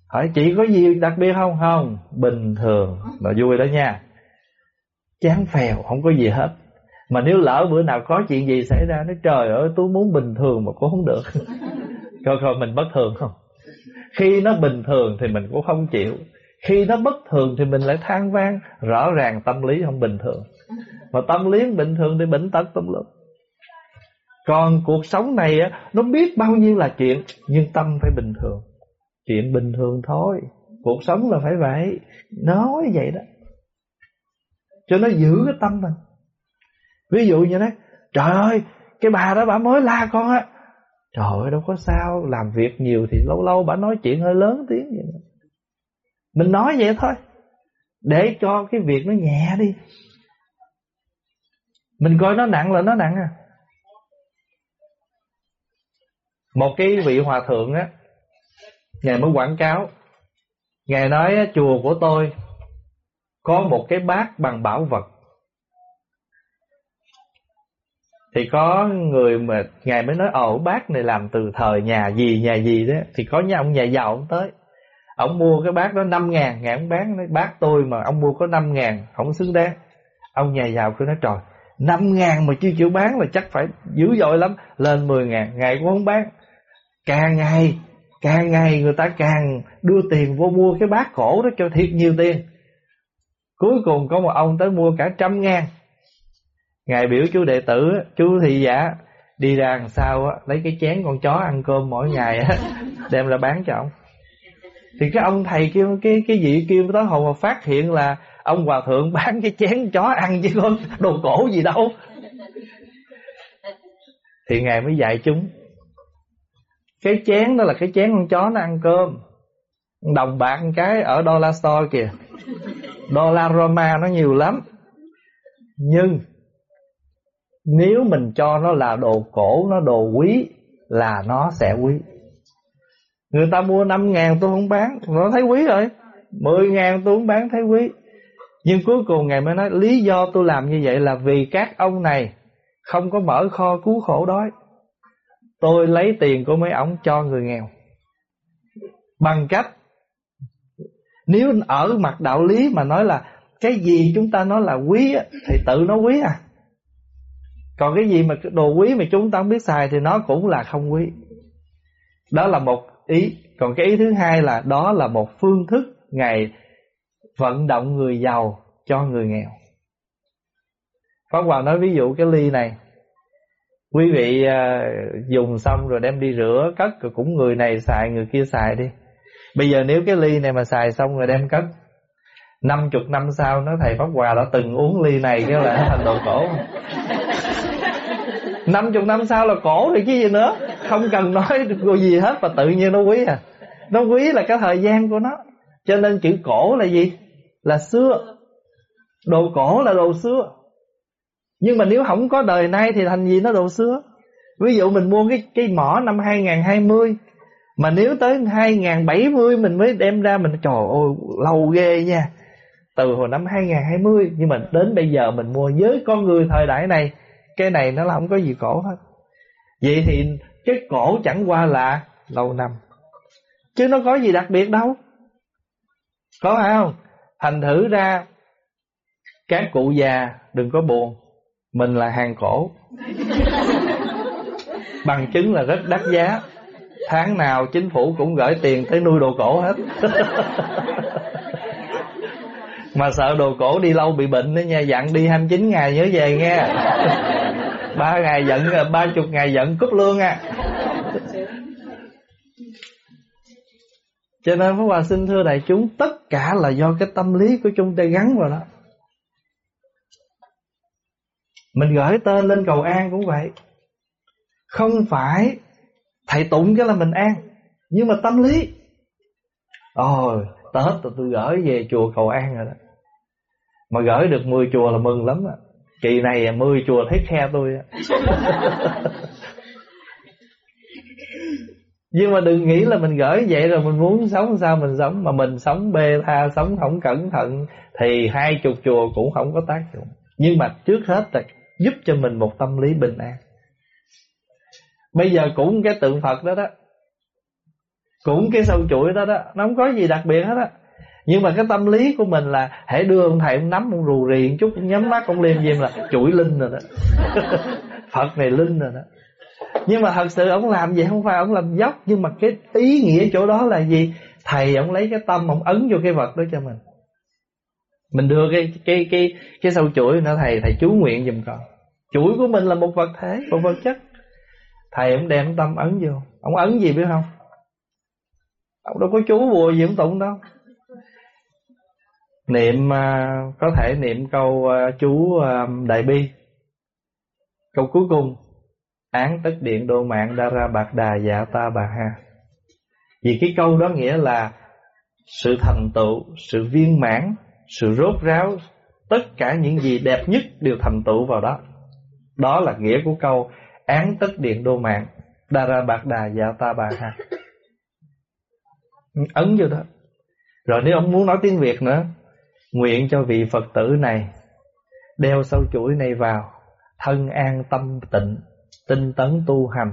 Hỏi chị có gì đặc biệt không? Không bình thường. Mà vui đó nha chán phèo, không có gì hết. Mà nếu lỡ bữa nào có chuyện gì xảy ra nó trời ơi, tôi muốn bình thường mà cũng không được. [LAUGHS] Coi coi, mình bất thường không? Khi nó bình thường thì mình cũng không chịu. Khi nó bất thường thì mình lại than vang, rõ ràng tâm lý không bình thường. Mà tâm lý bình thường thì bệnh tật tâm lực còn cuộc sống này á, nó biết bao nhiêu là chuyện, nhưng tâm phải bình thường. Chuyện bình thường thôi. Cuộc sống là phải vậy. Nói vậy đó. Cho nó giữ cái tâm mình. Ví dụ như thế Trời ơi, Cái bà đó bà mới la con á. Trời ơi, đâu có sao, Làm việc nhiều thì lâu lâu bà nói chuyện hơi lớn tiếng vậy Mình nói vậy thôi. Để cho cái việc nó nhẹ đi. Mình coi nó nặng là nó nặng à. Một cái vị hòa thượng á, Ngài mới quảng cáo. Ngài nói chùa của tôi có một cái bát bằng bảo vật. Thì có người mà Ngài mới nói, Ồ, bát này làm từ thời nhà gì nhà gì đó. Thì có nhà ông, nhà giàu ông tới. Ông mua cái bát đó 5 ngàn, Ngài ông bán, nói, bát tôi mà ông mua có 5 ngàn, Không xứng đáng. Ông, nhà giàu cứ nói, trời 5 ngàn mà chưa chịu bán là chắc phải dữ dội lắm. Lên 10 ngàn, Ngài cũng không bán. Càng ngày Càng ngày người ta càng đưa tiền vô mua cái bát cổ đó cho thiệt nhiều tiền. Cuối cùng có một ông tới mua cả trăm ngàn. Ngài biểu chú đệ tử Chú thị giả Đi ra đằng sau á, lấy cái chén con chó ăn cơm mỗi ngày á, [LAUGHS] Đem ra bán cho ông. Thì cái ông thầy kêu Cái cái vị kêu tới hồi mà phát hiện là Ông hòa thượng [LAUGHS] bán cái chén chó ăn chứ có đồ cổ gì đâu. Thì Ngài mới dạy chúng cái chén đó là cái chén con chó nó ăn cơm. Đồng bạc cái ở Dollar Store kìa đô la Roma nó nhiều lắm. Nhưng Nếu mình cho nó là đồ cổ, Nó đồ quý Là nó sẽ quý. Người ta mua 5 ngàn tôi không bán, Nó thấy quý rồi. 10 ngàn tôi không bán, thấy quý. Nhưng cuối cùng Ngài mới nói, Lý do tôi làm như vậy là vì các ông này Không có mở kho cứu khổ đói. Tôi lấy tiền của mấy ông cho người nghèo. Bằng cách nếu ở mặt đạo lý mà nói là Cái gì chúng ta nói là quý Thì tự nó quý à. Còn cái gì mà đồ quý mà chúng ta không biết xài Thì nó cũng là không quý. Đó là một ý. Còn cái ý thứ hai là Đó là một phương thức Ngày vận động người giàu cho người nghèo. Pháp hoàng nói ví dụ cái ly này. Quý vị à, dùng xong rồi đem đi rửa cất, rồi cũng người này xài, người kia xài đi bây giờ nếu cái ly này mà xài xong rồi đem cất, năm chục năm sau nó thầy pháp hòa đã từng uống ly này, cái là thành đồ cổ. Năm chục năm sau là cổ thì chứ gì nữa? Không cần nói được gì hết và tự nhiên nó quý à. Nó quý là cái thời gian của nó. Cho nên chữ cổ là gì? Là xưa. Đồ cổ là đồ xưa. Nhưng mà nếu không có đời nay thì thành gì nó đồ xưa? Ví dụ mình mua cái cái mỏ năm 2020 mà nếu tới 2070 mình mới đem ra mình trời ơi lâu ghê nha. Từ hồi năm 2020 Nhưng mà đến bây giờ mình mua với con người thời đại này Cái này nó là không có gì cổ hết. Vậy thì cái cổ chẳng qua là lâu năm. Chứ nó có gì đặc biệt đâu. Có phải không? Thành thử ra các cụ già đừng có buồn. Mình là hàng cổ. [LAUGHS] Bằng chứng là rất đắt giá tháng nào chính phủ cũng gửi tiền tới nuôi đồ cổ hết. [LAUGHS] Mà sợ đồ cổ đi lâu bị bệnh đó nha dặn đi 29 ngày nhớ về nghe. Ba ngày giận ba chục ngày giận cúp lương à. Cho nên Pháp Hòa xin thưa đại chúng Tất cả là do cái tâm lý của chúng ta gắn vào đó. Mình gửi tên lên cầu an cũng vậy. Không phải Thầy tụng cái là mình an. Nhưng mà tâm lý. Ôi Tết tôi, tôi gửi về chùa cầu an rồi đó. Mà gửi được 10 chùa là mừng lắm đó. Kỳ này à, 10 chùa thấy khe tôi [LAUGHS] nhưng mà đừng nghĩ là mình gửi vậy rồi mình muốn sống sao mình sống. Mà mình sống bê tha sống không cẩn thận thì hai chục chùa cũng không có tác dụng. Nhưng mà trước hết là giúp cho mình một tâm lý bình an bây giờ cũng cái tượng phật đó đó. Cũng cái sâu chuỗi đó đó. Nó không có gì đặc biệt hết á. Nhưng mà cái tâm lý của mình là hãy đưa ông thầy ông nắm, ông rù rì một chút, nhắm mắt, ông liêm diêm là chuỗi linh rồi đó. [LAUGHS] Phật này linh rồi đó. Nhưng mà thật sự ông làm gì không phải ông làm dốc, nhưng mà cái ý nghĩa chỗ đó là gì? Thầy ông lấy cái tâm ông ấn vô cái vật đó cho mình. Mình đưa cái cái cái cái sâu chuỗi nó thầy thầy chú nguyện giùm con. Chuỗi của mình là một vật thể, một vật chất thầy ông đem tâm ấn vô. Ông ấn gì biết không? Ông đâu có chú bùa gì ông tụng đâu. Niệm à, có thể niệm câu à, chú à, đại bi. Câu cuối cùng. Án tất điện đô mạng đa ra bạc đà dạ ta bà ha. Vì cái câu đó nghĩa là sự thành tựu, sự viên mãn, sự rốt ráo, tất cả những gì đẹp nhất đều thành tựu vào đó. Đó là nghĩa của câu án tất điện đô mạng. Đa ra bạc đà dạ ta bà ha. Ấn vô đó. Rồi nếu ông muốn nói tiếng việt nữa, nguyện cho vị phật tử này đeo sâu chuỗi này vào, thân an tâm tịnh, tinh tấn tu hành,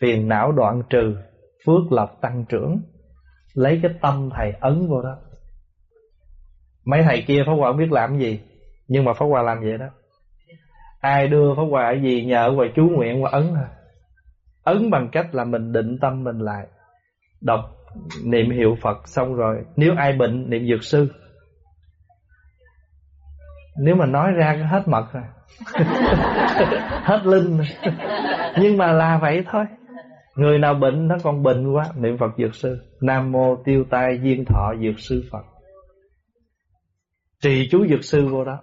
phiền não đoạn trừ, phước lộc tăng trưởng. Lấy cái tâm thầy ấn vô đó. Mấy thầy kia pháp hòa không biết làm gì, nhưng mà pháp hòa làm vậy đó ai đưa pháp hòa gì nhờ hòa chú nguyện qua ấn thôi. Ấn bằng cách là mình định tâm mình lại. Đọc, niệm hiệu phật xong rồi, nếu ai bệnh, niệm dược sư. Nếu mà nói ra hết mật rồi. [LAUGHS] Hết linh. [LAUGHS] Nhưng mà là vậy thôi. Người nào bệnh, nó còn bệnh quá, niệm phật dược sư. Nam mô tiêu tai duyên thọ dược sư phật. Trì chú dược sư vô đó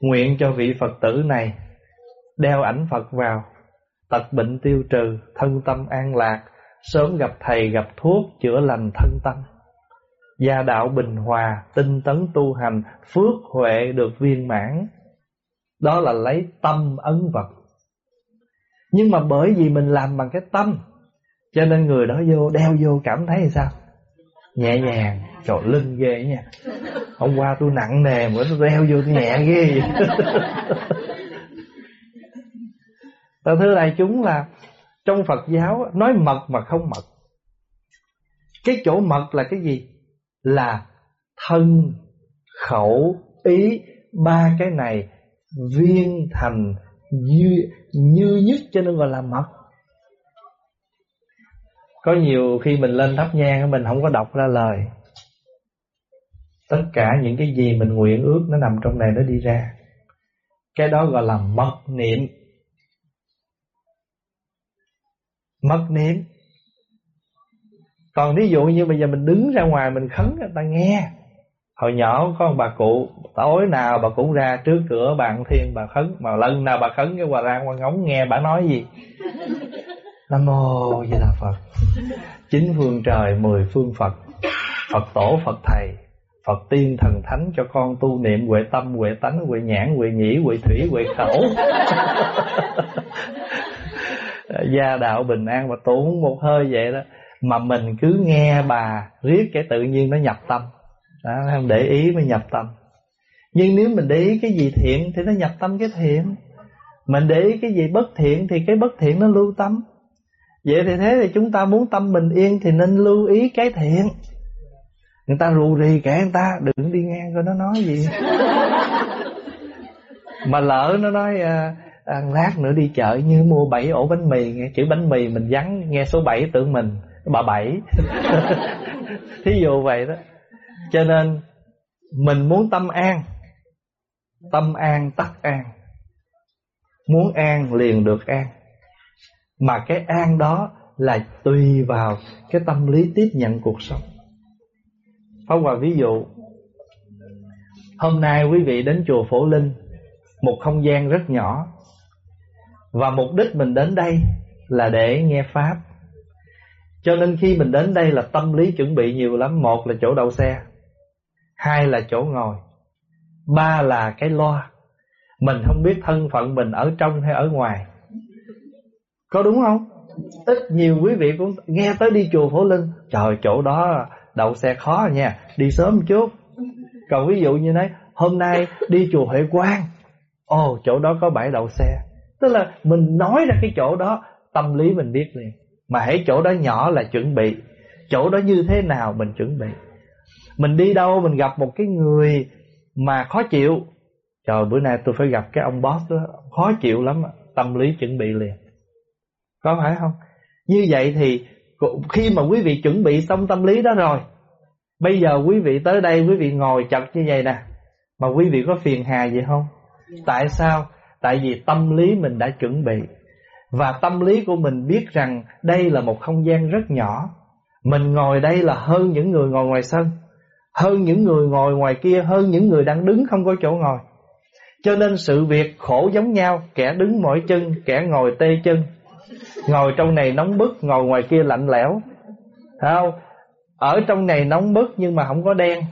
nguyện cho vị phật tử này đeo ảnh phật vào, tật bệnh tiêu trừ, thân tâm an lạc, sớm gặp thầy gặp thuốc chữa lành thân tâm. Gia đạo bình hòa, tinh tấn tu hành, phước huệ được viên mãn. Đó là lấy tâm ấn vật Nhưng mà bởi vì mình làm bằng cái tâm, Cho nên người đó vô, đeo vô cảm thấy sao? Nhẹ nhàng. Trời lưng ghê nha. Hôm qua tôi nặng nề Bữa tôi đeo vô tôi nhẹ ghê. [LAUGHS] Ta thưa đại chúng là Trong Phật giáo Nói mật mà không mật. Cái chỗ mật là cái gì? Là thân Khẩu Ý Ba cái này viên thành như, như nhất cho nên gọi là mật có nhiều khi mình lên thắp nhang mình không có đọc ra lời. Tất cả những cái gì mình nguyện ước nó nằm trong này nó đi ra. Cái đó gọi là mật niệm. Mật niệm. Còn ví dụ như bây giờ mình đứng ra ngoài mình khấn, người ta nghe. Hồi nhỏ có một bà cụ, tối nào bà cũng ra trước cửa bạn thiên bà khấn, mà lần nào bà khấn cái hòa ra qua ngóng nghe bà nói gì nam mô di đà phật. Chín phương trời mười phương phật. Phật tổ phật thầy Phật tiên thần thánh cho con tu niệm huệ tâm, huệ tánh, huệ nhãn, huệ nhĩ, huệ thủy, huệ khẩu. [LAUGHS] Gia đạo bình an và tốn một hơi vậy đó. Mà mình cứ nghe bà riết cái tự nhiên nó nhập tâm. Đó, không để ý mới nhập tâm. Nhưng nếu mình để ý cái gì thiện thì nó nhập tâm cái thiện. Mình để ý cái gì bất thiện thì cái bất thiện nó lưu tâm vậy thì thế thì chúng ta muốn tâm bình yên thì nên lưu ý cái thiện. Người ta rù rì kẻ người ta đừng đi ngang coi nó nói gì. Mà lỡ nó nói à, à, lát nữa đi chợ như mua bảy ổ bánh mì nghe chữ bánh mì mình vắng nghe số 7 tưởng mình bà bảy. [LAUGHS] Thí dụ vậy đó. Cho nên mình muốn tâm an tâm an tắc an. Muốn an liền được an mà cái an đó là tùy vào cái tâm lý tiếp nhận cuộc sống. Pháp Hòa ví dụ, Hôm nay quý vị đến chùa Phổ Linh, Một không gian rất nhỏ, Và mục đích mình đến đây Là để nghe Pháp. Cho nên khi mình đến đây là tâm lý chuẩn bị nhiều lắm. Một là chỗ đậu xe, Hai là chỗ ngồi, Ba là cái loa. Mình không biết thân phận mình ở trong hay ở ngoài. Có đúng không? Ít nhiều quý vị cũng nghe tới đi chùa Phổ Linh. Trời, chỗ đó đậu xe khó nha. Đi sớm một chút. Còn ví dụ như nói Hôm nay đi chùa Huệ Quang. Ồ, chỗ đó có bãi đậu xe. Tức là mình nói ra cái chỗ đó, Tâm lý mình biết liền. Mà hãy chỗ đó nhỏ là chuẩn bị. Chỗ đó như thế nào mình chuẩn bị. Mình đi đâu, mình gặp một cái người Mà khó chịu. Trời, bữa nay tôi phải gặp cái ông boss đó. Khó chịu lắm Tâm lý chuẩn bị liền. Có phải không? Như vậy thì khi mà quý vị chuẩn bị xong tâm lý đó rồi Bây giờ quý vị tới đây quý vị ngồi chật như vậy nè Mà quý vị có phiền hà gì không? Tại sao? Tại vì tâm lý mình đã chuẩn bị Và tâm lý của mình biết rằng đây là một không gian rất nhỏ. Mình ngồi đây là hơn những người ngồi ngoài sân Hơn những người ngồi ngoài kia Hơn những người đang đứng không có chỗ ngồi. Cho nên sự việc khổ giống nhau Kẻ đứng mỏi chân, kẻ ngồi tê chân Ngồi trong này nóng bức, Ngồi ngoài kia lạnh lẽo. Thấy không? Ở trong này nóng bức nhưng mà không có đen.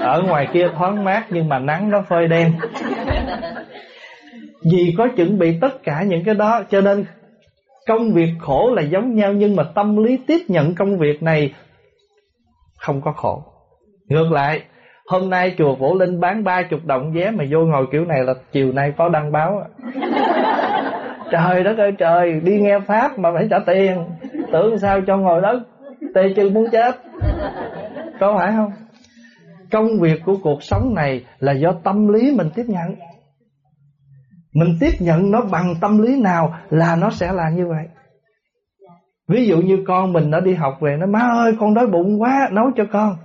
Ở ngoài kia thoáng mát Nhưng mà nắng nó phơi đen. Vì có chuẩn bị tất cả những cái đó, Cho nên Công việc khổ là giống nhau Nhưng mà tâm lý tiếp nhận công việc này Không có khổ. Ngược lại, Hôm nay chùa Phổ Linh bán ba chục đồng vé Mà vô ngồi kiểu này là chiều nay có đăng báo. Trời đất ơi, trời, Đi nghe Pháp mà phải trả tiền. Tưởng sao cho ngồi đó, Tê chân muốn chết. Có phải không? Công việc của cuộc sống này Là do tâm lý mình tiếp nhận. Mình tiếp nhận nó bằng tâm lý nào Là nó sẽ là như vậy. Ví dụ như con mình nó đi học về, Nó, má ơi, con đói bụng quá, Nấu cho con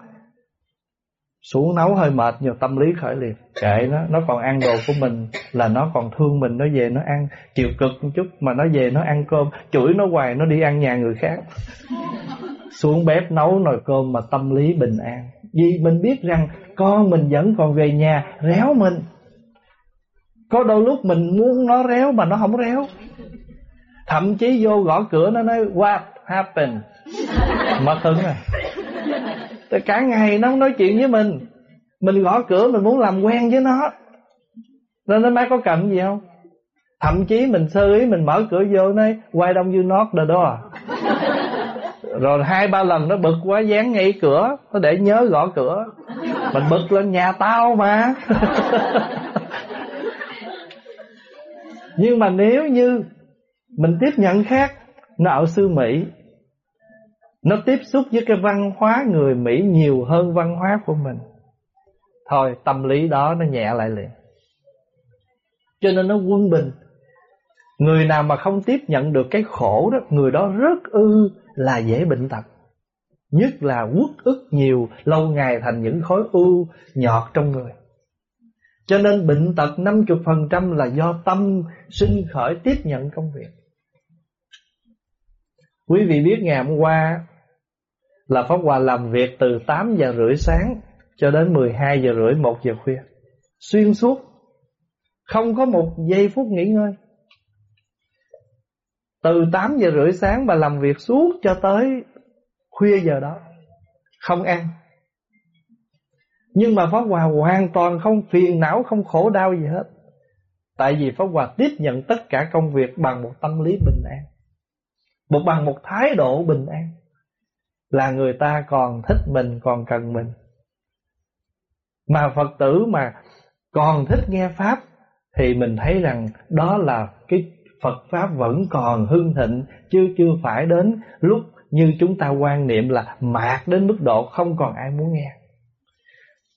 xuống nấu hơi mệt nhờ tâm lý khởi liền. Kệ nó nó còn ăn đồ của mình là nó còn thương mình, nó về nó ăn chịu cực một chút, mà nó về nó ăn cơm. Chửi nó hoài, nó đi ăn nhà người khác. Xuống bếp nấu nồi cơm mà tâm lý bình an. Vì mình biết rằng con mình vẫn còn về nhà, réo mình. Có đôi lúc mình muốn nó réo mà nó không réo. Thậm chí vô gõ cửa nó nói, what happened? Mất hứng rồi. Tại cả ngày nó không nói chuyện với mình. Mình gõ cửa, mình muốn làm quen với nó. Nên nó mới có cầm gì không? Thậm chí mình sơ ý, mình mở cửa vô, nói, Why don't you knock the door? Rồi hai, ba lần nó bực quá, dán ngay cửa. Nó để nhớ gõ cửa. Mình bực lên nhà tao mà. [LAUGHS] Nhưng mà nếu như Mình tiếp nhận khác, Nó ở xứ Mỹ nó tiếp xúc với cái văn hóa người Mỹ nhiều hơn văn hóa của mình. Thôi, tâm lý đó nó nhẹ lại liền. Cho nên nó quân bình. Người nào mà không tiếp nhận được cái khổ đó, Người đó rất ư là dễ bệnh tật. Nhất là quốc ức nhiều, Lâu ngày thành những khối u nhọt trong người. Cho nên bệnh tật 50% là do tâm sinh khởi tiếp nhận công việc. Quý vị biết ngày hôm qua là Pháp Hòa làm việc từ 8 giờ rưỡi sáng cho đến 12 giờ rưỡi 1 giờ khuya. Xuyên suốt, không có một giây phút nghỉ ngơi. Từ 8 giờ rưỡi sáng bà làm việc suốt cho tới khuya giờ đó, không ăn. Nhưng mà Pháp Hòa hoàn toàn không phiền não, không khổ đau gì hết. Tại vì Pháp Hòa tiếp nhận tất cả công việc bằng một tâm lý bình an. Một bằng một thái độ bình an là người ta còn thích mình, còn cần mình. Mà phật tử mà còn thích nghe pháp, thì mình thấy rằng đó là cái Phật pháp vẫn còn hưng thịnh, chứ chưa phải đến lúc như chúng ta quan niệm là mạt đến mức độ không còn ai muốn nghe.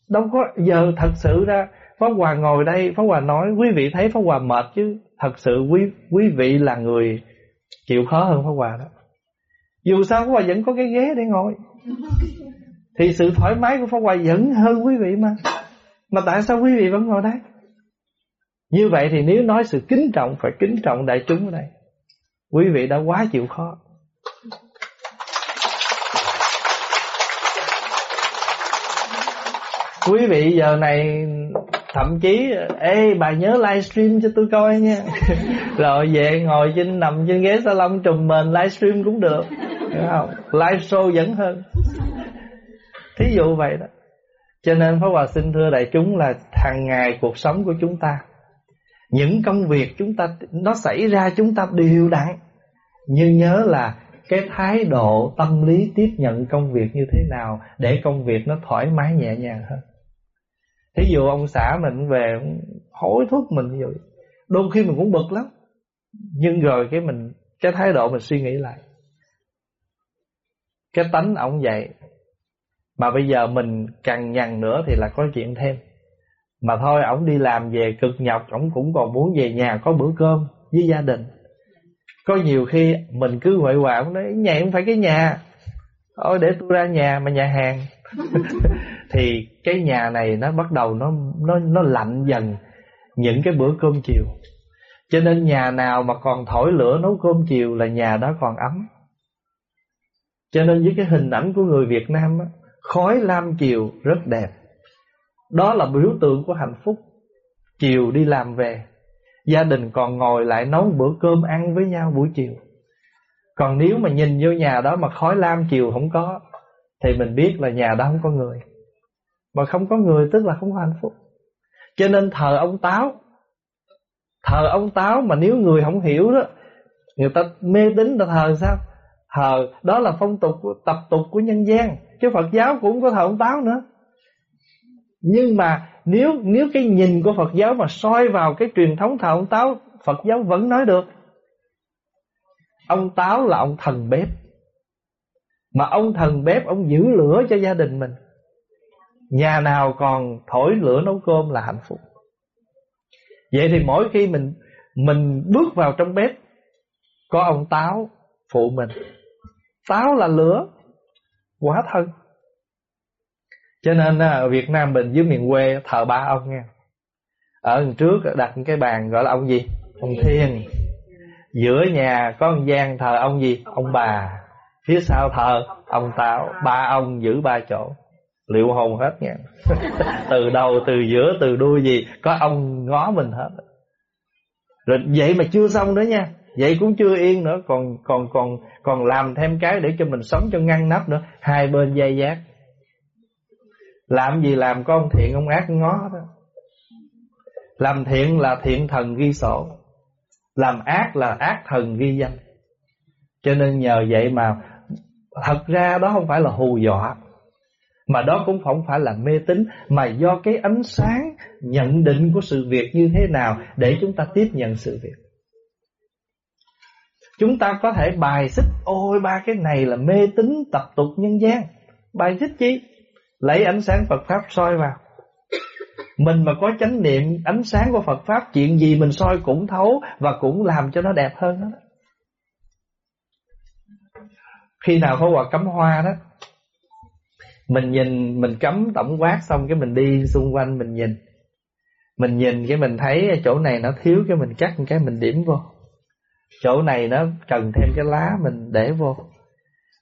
Đâu có giờ thật sự ra, Pháp Hòa ngồi đây, Pháp Hòa nói, quý vị thấy Pháp Hòa mệt chứ? Thật sự quý quý vị là người chịu khó hơn Pháp Hòa đó dù sao Pháp Hòa vẫn có cái ghế để ngồi. Thì sự thoải mái của Pháp Hòa vẫn hơn quý vị mà. Mà tại sao quý vị vẫn ngồi đây? Như vậy thì nếu nói sự kính trọng, phải kính trọng đại chúng ở đây. Quý vị đã quá chịu khó. Quý vị giờ này thậm chí ê bà nhớ livestream cho tôi coi nha. [LAUGHS] Rồi về ngồi trên nằm trên ghế salon trùm mền livestream cũng được. Hiểu không? Live show vẫn hơn. Thí dụ vậy đó. Cho nên Pháp Hòa xin thưa đại chúng là hàng ngày cuộc sống của chúng ta những công việc chúng ta nó xảy ra chúng ta đều đặn. Nhưng nhớ là cái thái độ tâm lý tiếp nhận công việc như thế nào để công việc nó thoải mái nhẹ nhàng hơn thí dụ ông xã mình về hối thúc mình như vậy. Đôi khi mình cũng bực lắm. Nhưng rồi cái mình, cái thái độ mình suy nghĩ lại. Cái tánh ông vậy. Mà bây giờ mình càng nhằn nữa thì là có chuyện thêm. Mà thôi, ổng đi làm về cực nhọc, ổng cũng còn muốn về nhà có bữa cơm với gia đình. Có nhiều khi mình cứ huệ hoạ ông nói, nhà không phải cái nhà. Thôi để tôi ra nhà mà nhà hàng. [LAUGHS] thì cái nhà này nó bắt đầu nó nó nó lạnh dần những cái bữa cơm chiều. Cho nên nhà nào mà còn thổi lửa nấu cơm chiều là nhà đó còn ấm. Cho nên với cái hình ảnh của người Việt Nam á, khói lam chiều rất đẹp. Đó là biểu tượng của hạnh phúc. Chiều đi làm về gia đình còn ngồi lại nấu bữa cơm ăn với nhau buổi chiều. Còn nếu mà nhìn vô nhà đó mà khói lam chiều không có thì mình biết là nhà đó không có người mà không có người tức là không có hạnh phúc. Cho nên thờ ông táo. Thờ ông táo mà nếu người không hiểu đó, người ta mê tín ta thờ sao? Thờ, đó là phong tục, tập tục của nhân gian. Chứ Phật giáo cũng có thờ ông táo nữa. Nhưng mà nếu nếu cái nhìn của Phật giáo mà soi vào cái truyền thống thờ ông táo, Phật giáo vẫn nói được. Ông táo là ông thần bếp. Mà ông thần bếp, ông giữ lửa cho gia đình mình. Nhà nào còn thổi lửa nấu cơm là hạnh phúc. Vậy thì mỗi khi mình Mình bước vào trong bếp, Có ông táo phụ mình. Táo là lửa quá thân. Cho nên ở Việt Nam mình dưới miền quê thờ ba ông nha. Ở đằng trước đặt cái bàn gọi là ông gì? Ông Thiên. Giữa nhà có ông Giang thờ ông gì? Ông bà. Phía sau thờ ông Táo. Ba ông giữ ba chỗ liệu hồn hết nha. [LAUGHS] Từ đầu từ giữa từ đuôi gì có ông ngó mình hết. Rồi vậy mà chưa xong nữa nha. Vậy cũng chưa yên nữa. Còn còn còn còn làm thêm cái để cho mình sống cho ngăn nắp nữa. Hai bên dây giác làm gì làm có ông thiện ông ác ngó đó làm thiện là thiện thần ghi sổ. Làm ác là ác thần ghi danh. Cho nên nhờ vậy mà thật ra đó không phải là hù dọa mà đó cũng không phải là mê tín, Mà do cái ánh sáng nhận định của sự việc như thế nào Để chúng ta tiếp nhận sự việc. Chúng ta có thể bài xích, Ôi, ba cái này là mê tín tập tục nhân gian. Bài xích chi? Lấy ánh sáng Phật Pháp soi vào. Mình mà có chánh niệm, ánh sáng của Phật Pháp, Chuyện gì mình soi cũng thấu Và cũng làm cho nó đẹp hơn đó. Khi nào có quà cắm hoa đó mình nhìn, mình cấm tổng quát xong cái mình đi xung quanh mình nhìn. Mình nhìn cái mình thấy chỗ này nó thiếu cái mình cắt cái mình điểm vô. Chỗ này nó cần thêm cái lá mình để vô.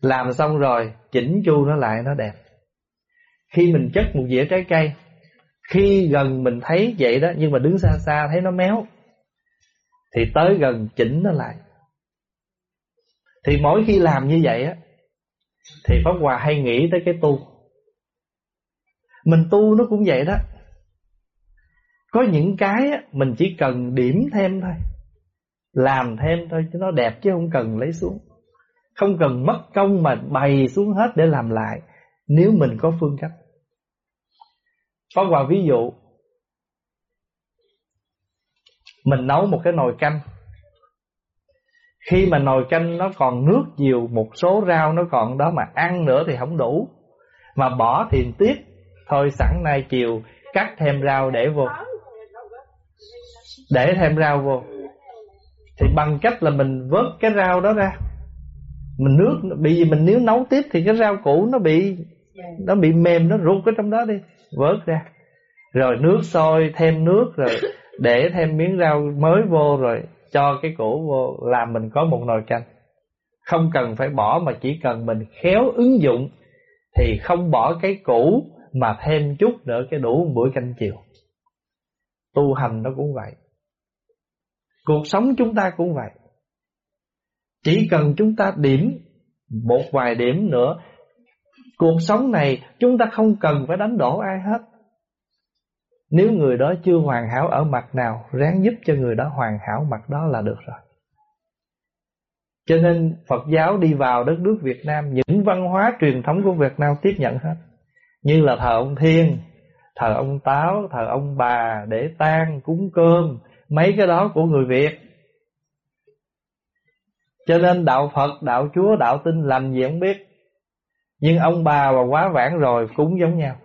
Làm xong rồi, chỉnh chu nó lại, nó đẹp. Khi mình chất một dĩa trái cây, khi gần mình thấy vậy đó, nhưng mà đứng xa xa thấy nó méo, thì tới gần chỉnh nó lại. Thì mỗi khi làm như vậy á, thì Pháp Hòa hay nghĩ tới cái tu mình tu nó cũng vậy đó. Có những cái mình chỉ cần điểm thêm thôi, Làm thêm thôi cho nó đẹp chứ không cần lấy xuống. Không cần mất công mà bày xuống hết để làm lại, Nếu mình có phương cách. Có qua ví dụ, Mình nấu một cái nồi canh. Khi mà nồi canh nó còn nước nhiều, một số rau nó còn đó mà ăn nữa thì không đủ. Mà bỏ thì tiếc thôi sẵn nay chiều, cắt thêm rau để vô. Để thêm rau vô. Thì bằng cách là mình vớt cái rau đó ra. Mình nước bị mình nếu nấu tiếp thì cái rau cũ nó bị nó bị mềm, nó ruột ở trong đó đi. Vớt ra. Rồi nước sôi, thêm nước rồi để thêm miếng rau mới vô rồi cho cái cũ vô làm mình có một nồi canh. Không cần phải bỏ mà chỉ cần mình khéo ứng dụng thì không bỏ cái cũ mà thêm chút nữa cái đủ một bữa canh chiều. Tu hành nó cũng vậy. Cuộc sống chúng ta cũng vậy. Chỉ cần chúng ta điểm một vài điểm nữa, cuộc sống này chúng ta không cần phải đánh đổ ai hết. Nếu người đó chưa hoàn hảo ở mặt nào, Ráng giúp cho người đó hoàn hảo mặt đó là được rồi. Cho nên Phật giáo đi vào đất nước Việt Nam, Những văn hóa truyền thống của Việt Nam tiếp nhận hết. Như là thờ ông Thiên Thờ ông Táo, thờ ông bà Để tang, cúng cơm Mấy cái đó của người Việt. Cho nên đạo Phật, đạo Chúa, đạo tin làm gì không biết. Nhưng ông bà và quá vãng rồi cúng giống nhau.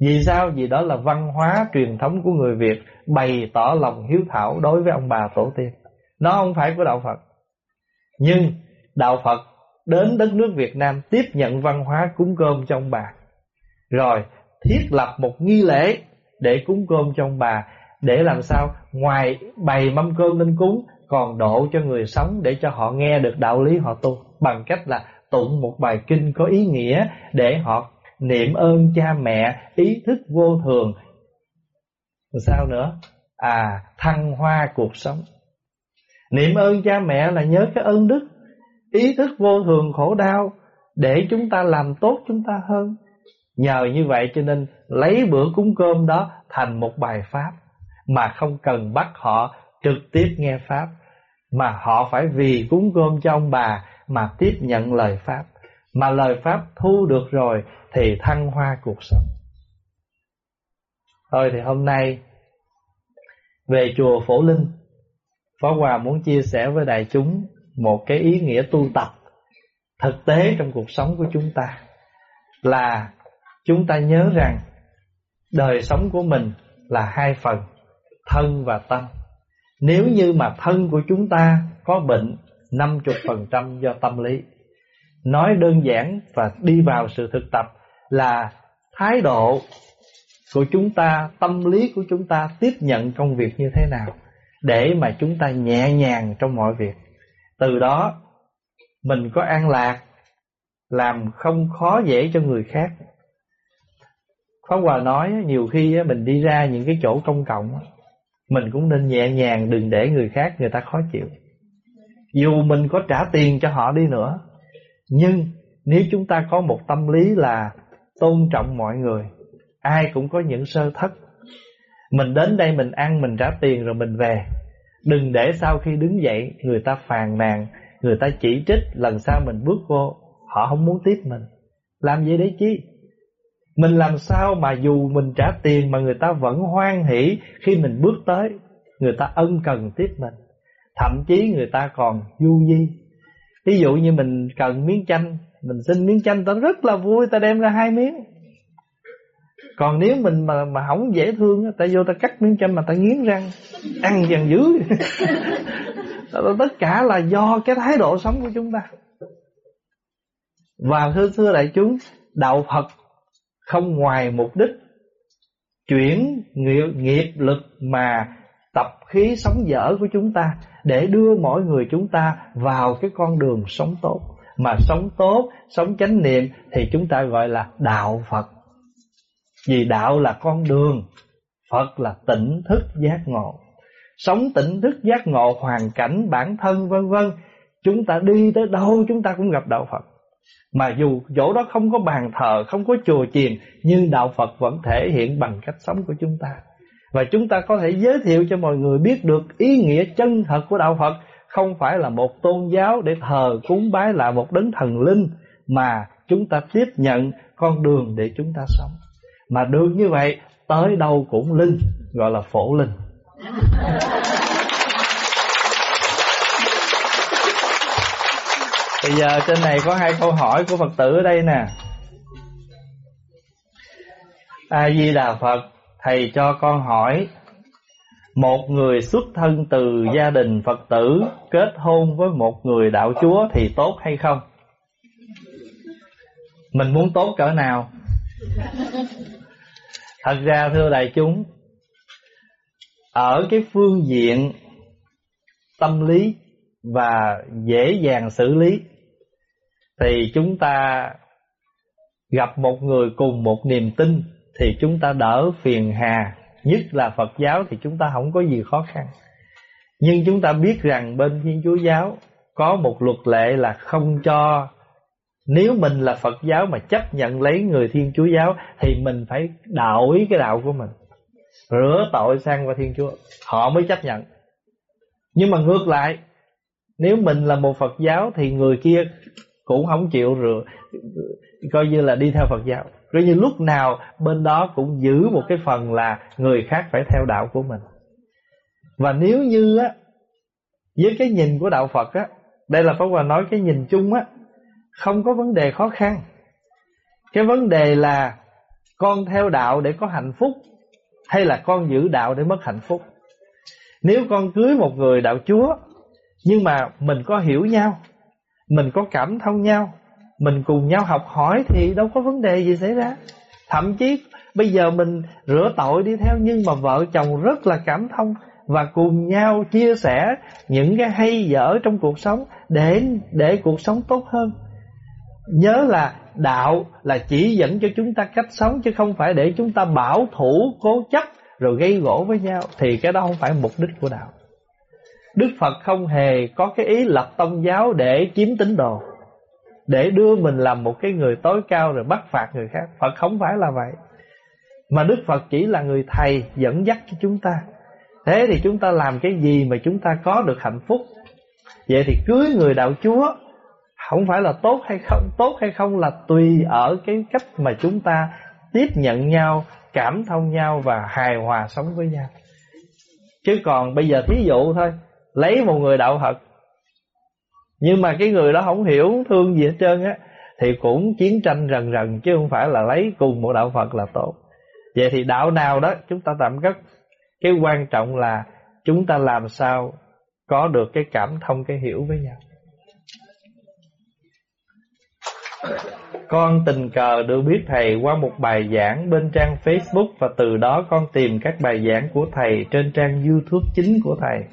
Vì sao? Vì đó là văn hóa truyền thống của người Việt Bày tỏ lòng hiếu thảo đối với ông bà tổ tiên. Nó không phải của Đạo Phật. Nhưng Đạo Phật đến đất nước Việt Nam Tiếp nhận văn hóa cúng cơm trong bà. Rồi, thiết lập một nghi lễ Để cúng cơm trong bà, Để làm sao ngoài bày mâm cơm lên cúng, Còn độ cho người sống Để cho họ nghe được đạo lý họ tu, Bằng cách là tụng một bài kinh có ý nghĩa Để họ niệm ơn cha mẹ, ý thức vô thường. Sao nữa? À thăng hoa cuộc sống. Niệm ơn cha mẹ là nhớ cái ơn đức ý thức vô thường khổ đau để chúng ta làm tốt chúng ta hơn nhờ như vậy cho nên lấy bữa cúng cơm đó thành một bài pháp mà không cần bắt họ trực tiếp nghe pháp mà họ phải vì cúng cơm cho ông bà mà tiếp nhận lời pháp mà lời pháp thu được rồi thì thăng hoa cuộc sống. Thôi thì hôm nay về chùa Phổ Linh, Phó Hòa muốn chia sẻ với đại chúng một cái ý nghĩa tu tập thực tế trong cuộc sống của chúng ta là chúng ta nhớ rằng đời sống của mình là hai phần, thân và tâm. Nếu như mà thân của chúng ta có bệnh 50% do tâm lý. Nói đơn giản và đi vào sự thực tập là thái độ của chúng ta, tâm lý của chúng ta tiếp nhận công việc như thế nào để mà chúng ta nhẹ nhàng trong mọi việc. Từ đó mình có an lạc, làm không khó dễ cho người khác. Pháp Hòa nói nhiều khi mình đi ra những cái chỗ công cộng mình cũng nên nhẹ nhàng đừng để người khác người ta khó chịu. Dù mình có trả tiền cho họ đi nữa, nhưng nếu chúng ta có một tâm lý là tôn trọng mọi người ai cũng có những sơ thất mình đến đây mình ăn mình trả tiền rồi mình về đừng để sau khi đứng dậy, người ta phàn nàn, người ta chỉ trích, lần sau mình bước vô, họ không muốn tiếp mình. Làm gì đấy chứ? Mình làm sao mà dù mình trả tiền mà người ta vẫn hoan hỷ khi mình bước tới, người ta ân cần tiếp mình. Thậm chí người ta còn du di. Ví dụ như mình cần miếng chanh, mình xin miếng chanh ta rất là vui ta đem ra hai miếng còn nếu mình mà mà không dễ thương ta vô ta cắt miếng chanh mà ta nghiến răng ăn dần dữ. [LAUGHS] Tất cả là do cái thái độ sống của chúng ta. Và thưa thưa đại chúng đạo Phật không ngoài mục đích chuyển nghiệp, nghiệp lực mà tập khí sống dở của chúng ta để đưa mỗi người chúng ta vào cái con đường sống tốt. Mà sống tốt, sống chánh niệm thì chúng ta gọi là đạo Phật. Vì đạo là con đường, Phật là tỉnh thức giác ngộ. Sống tỉnh thức giác ngộ hoàn cảnh bản thân vân vân, chúng ta đi tới đâu chúng ta cũng gặp đạo Phật. Mà dù chỗ đó không có bàn thờ, không có chùa chiền Nhưng Đạo Phật vẫn thể hiện bằng cách sống của chúng ta Và chúng ta có thể giới thiệu cho mọi người biết được ý nghĩa chân thật của Đạo Phật không phải là một tôn giáo để thờ cúng bái lại một đấng thần linh mà chúng ta tiếp nhận con đường để chúng ta sống. Mà được như vậy tới đâu cũng linh, gọi là phổ linh. Bây giờ trên này có hai câu hỏi của Phật tử ở đây nè A Di Đà Phật, thầy cho con hỏi một người xuất thân từ gia đình Phật tử kết hôn với một người đạo chúa thì tốt hay không? Mình muốn tốt cỡ nào? Thật ra, thưa đại chúng, Ở cái phương diện tâm lý và dễ dàng xử lý, Thì chúng ta gặp một người cùng một niềm tin Thì chúng ta đỡ phiền hà. Nhất là Phật giáo thì chúng ta không có gì khó khăn. Nhưng chúng ta biết rằng bên Thiên Chúa giáo Có một luật lệ là không cho nếu mình là Phật giáo mà chấp nhận lấy người Thiên Chúa giáo Thì mình phải đổi cái đạo của mình. Rửa tội sang qua Thiên Chúa, Họ mới chấp nhận. Nhưng mà ngược lại, Nếu mình là một Phật giáo Thì người kia cũng không chịu rửa, Coi như là đi theo Phật giáo. Coi như lúc nào bên đó cũng giữ một cái phần là Người khác phải theo đạo của mình. Và nếu như á, Với cái nhìn của đạo Phật á, Đây là Pháp Hòa nói cái nhìn chung á không có vấn đề khó khăn. Cái vấn đề là Con theo đạo để có hạnh phúc, Hay là con giữ đạo để mất hạnh phúc? Nếu con cưới một người đạo chúa, Nhưng mà mình có hiểu nhau, Mình có cảm thông nhau, mình cùng nhau học hỏi thì đâu có vấn đề gì xảy ra. Thậm chí bây giờ mình rửa tội đi theo, nhưng mà vợ chồng rất là cảm thông và cùng nhau chia sẻ những cái hay dở trong cuộc sống để để cuộc sống tốt hơn nhớ là đạo là chỉ dẫn cho chúng ta cách sống chứ không phải để chúng ta bảo thủ, cố chấp rồi gây gỗ với nhau thì cái đó không phải mục đích của đạo Đức Phật không hề có cái ý lập tôn giáo để chiếm tín đồ, để đưa mình làm một cái người tối cao rồi bắt phạt người khác. Phật không phải là vậy. Mà Đức Phật chỉ là người thầy dẫn dắt cho chúng ta. Thế thì chúng ta làm cái gì mà chúng ta có được hạnh phúc? Vậy thì cưới người đạo Chúa không phải là tốt hay không, tốt hay không là tùy ở cái cách mà chúng ta tiếp nhận nhau, cảm thông nhau và hài hòa sống với nhau. Chứ còn bây giờ thí dụ thôi, lấy một người đạo Phật nhưng mà cái người đó không hiểu thương gì hết trơn á thì cũng chiến tranh rần rần chứ không phải là lấy cùng một đạo Phật là tốt. Vậy thì đạo nào đó chúng ta tạm cất. Cái quan trọng là chúng ta làm sao có được cái cảm thông cái hiểu với nhau. Con tình cờ được biết thầy qua một bài giảng bên trang Facebook và từ đó con tìm các bài giảng của thầy trên trang YouTube chính của thầy.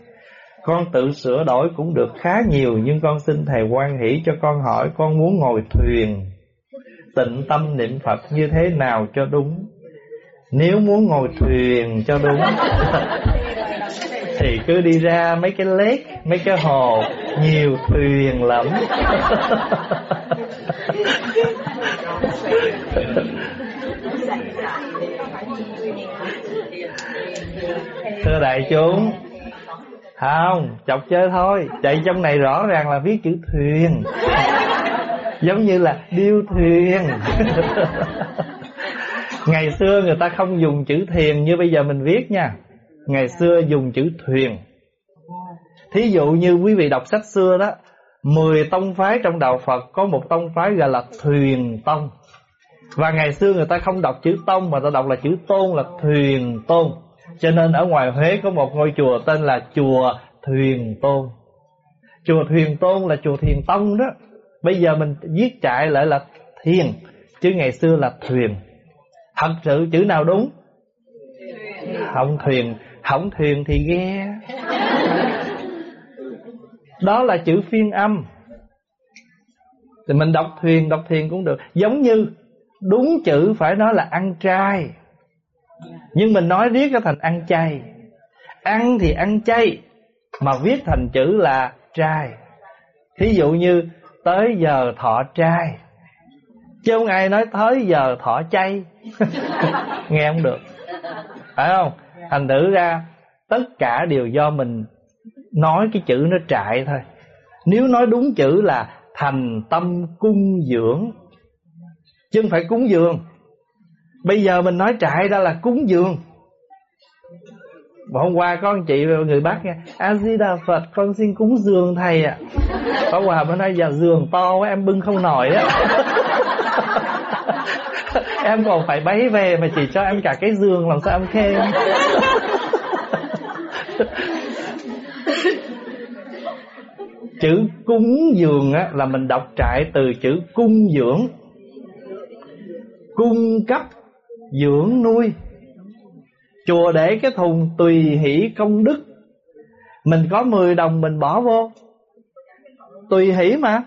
Con tự sửa đổi cũng được khá nhiều, Nhưng con xin Thầy quan hỷ cho con hỏi Con muốn ngồi thuyền, Tịnh tâm niệm Phật như thế nào cho đúng Nếu muốn ngồi thuyền cho đúng [LAUGHS] Thì cứ đi ra mấy cái lake, Mấy cái hồ, Nhiều thuyền lắm. [LAUGHS] Thưa đại chúng, không, chọc chơi thôi. Chạy trong này rõ ràng là viết chữ thuyền. Giống như là điêu thuyền. [LAUGHS] Ngày xưa người ta không dùng chữ thuyền như bây giờ mình viết nha ngày xưa dùng chữ thuyền thí dụ như quý vị đọc sách xưa đó mười tông phái trong đạo Phật có một tông phái gọi là thuyền tông và ngày xưa người ta không đọc chữ tông mà ta đọc là chữ tôn là thuyền tôn cho nên ở ngoài Huế có một ngôi chùa tên là chùa Thuyền Tôn. Chùa Thuyền Tôn là chùa Thiền Tông đó. Bây giờ mình viết chạy lại là thiền, chứ ngày xưa là thuyền. Thật sự chữ nào đúng? Không thuyền, Hỏng thuyền thì ghe. Đó là chữ phiên âm. Thì mình đọc thuyền, đọc thuyền cũng được. Giống như đúng chữ phải nói là ăn trai nhưng mình nói viết ra thành ăn chay. Ăn thì ăn chay Mà viết thành chữ là trai. Thí dụ như Tới giờ thọ trai. Chứ không ai nói tới giờ thọ chay. [LAUGHS] Nghe không được. Phải không? Thành thử ra, Tất cả đều do mình Nói cái chữ nó trại thôi. Nếu nói đúng chữ là Thành tâm cung dưỡng, Chứ không phải cúng dường. Bây giờ mình nói trại ra là cúng dường. Mà hôm qua có anh chị người bác nghe a di đà phật, con xin cúng giường thầy ạ. À. có quà bữa nay giờ giường to quá, em bưng không nổi á. [LAUGHS] [LAUGHS] em còn phải bấy về mà chỉ cho em cả cái giường làm sao em khen [LAUGHS] chữ cúng dường á là mình đọc trại từ chữ cung dưỡng. Cung cấp dưỡng nuôi. Chùa để cái thùng tùy hỷ công đức. Mình có 10 đồng mình bỏ vô. Tùy hỷ mà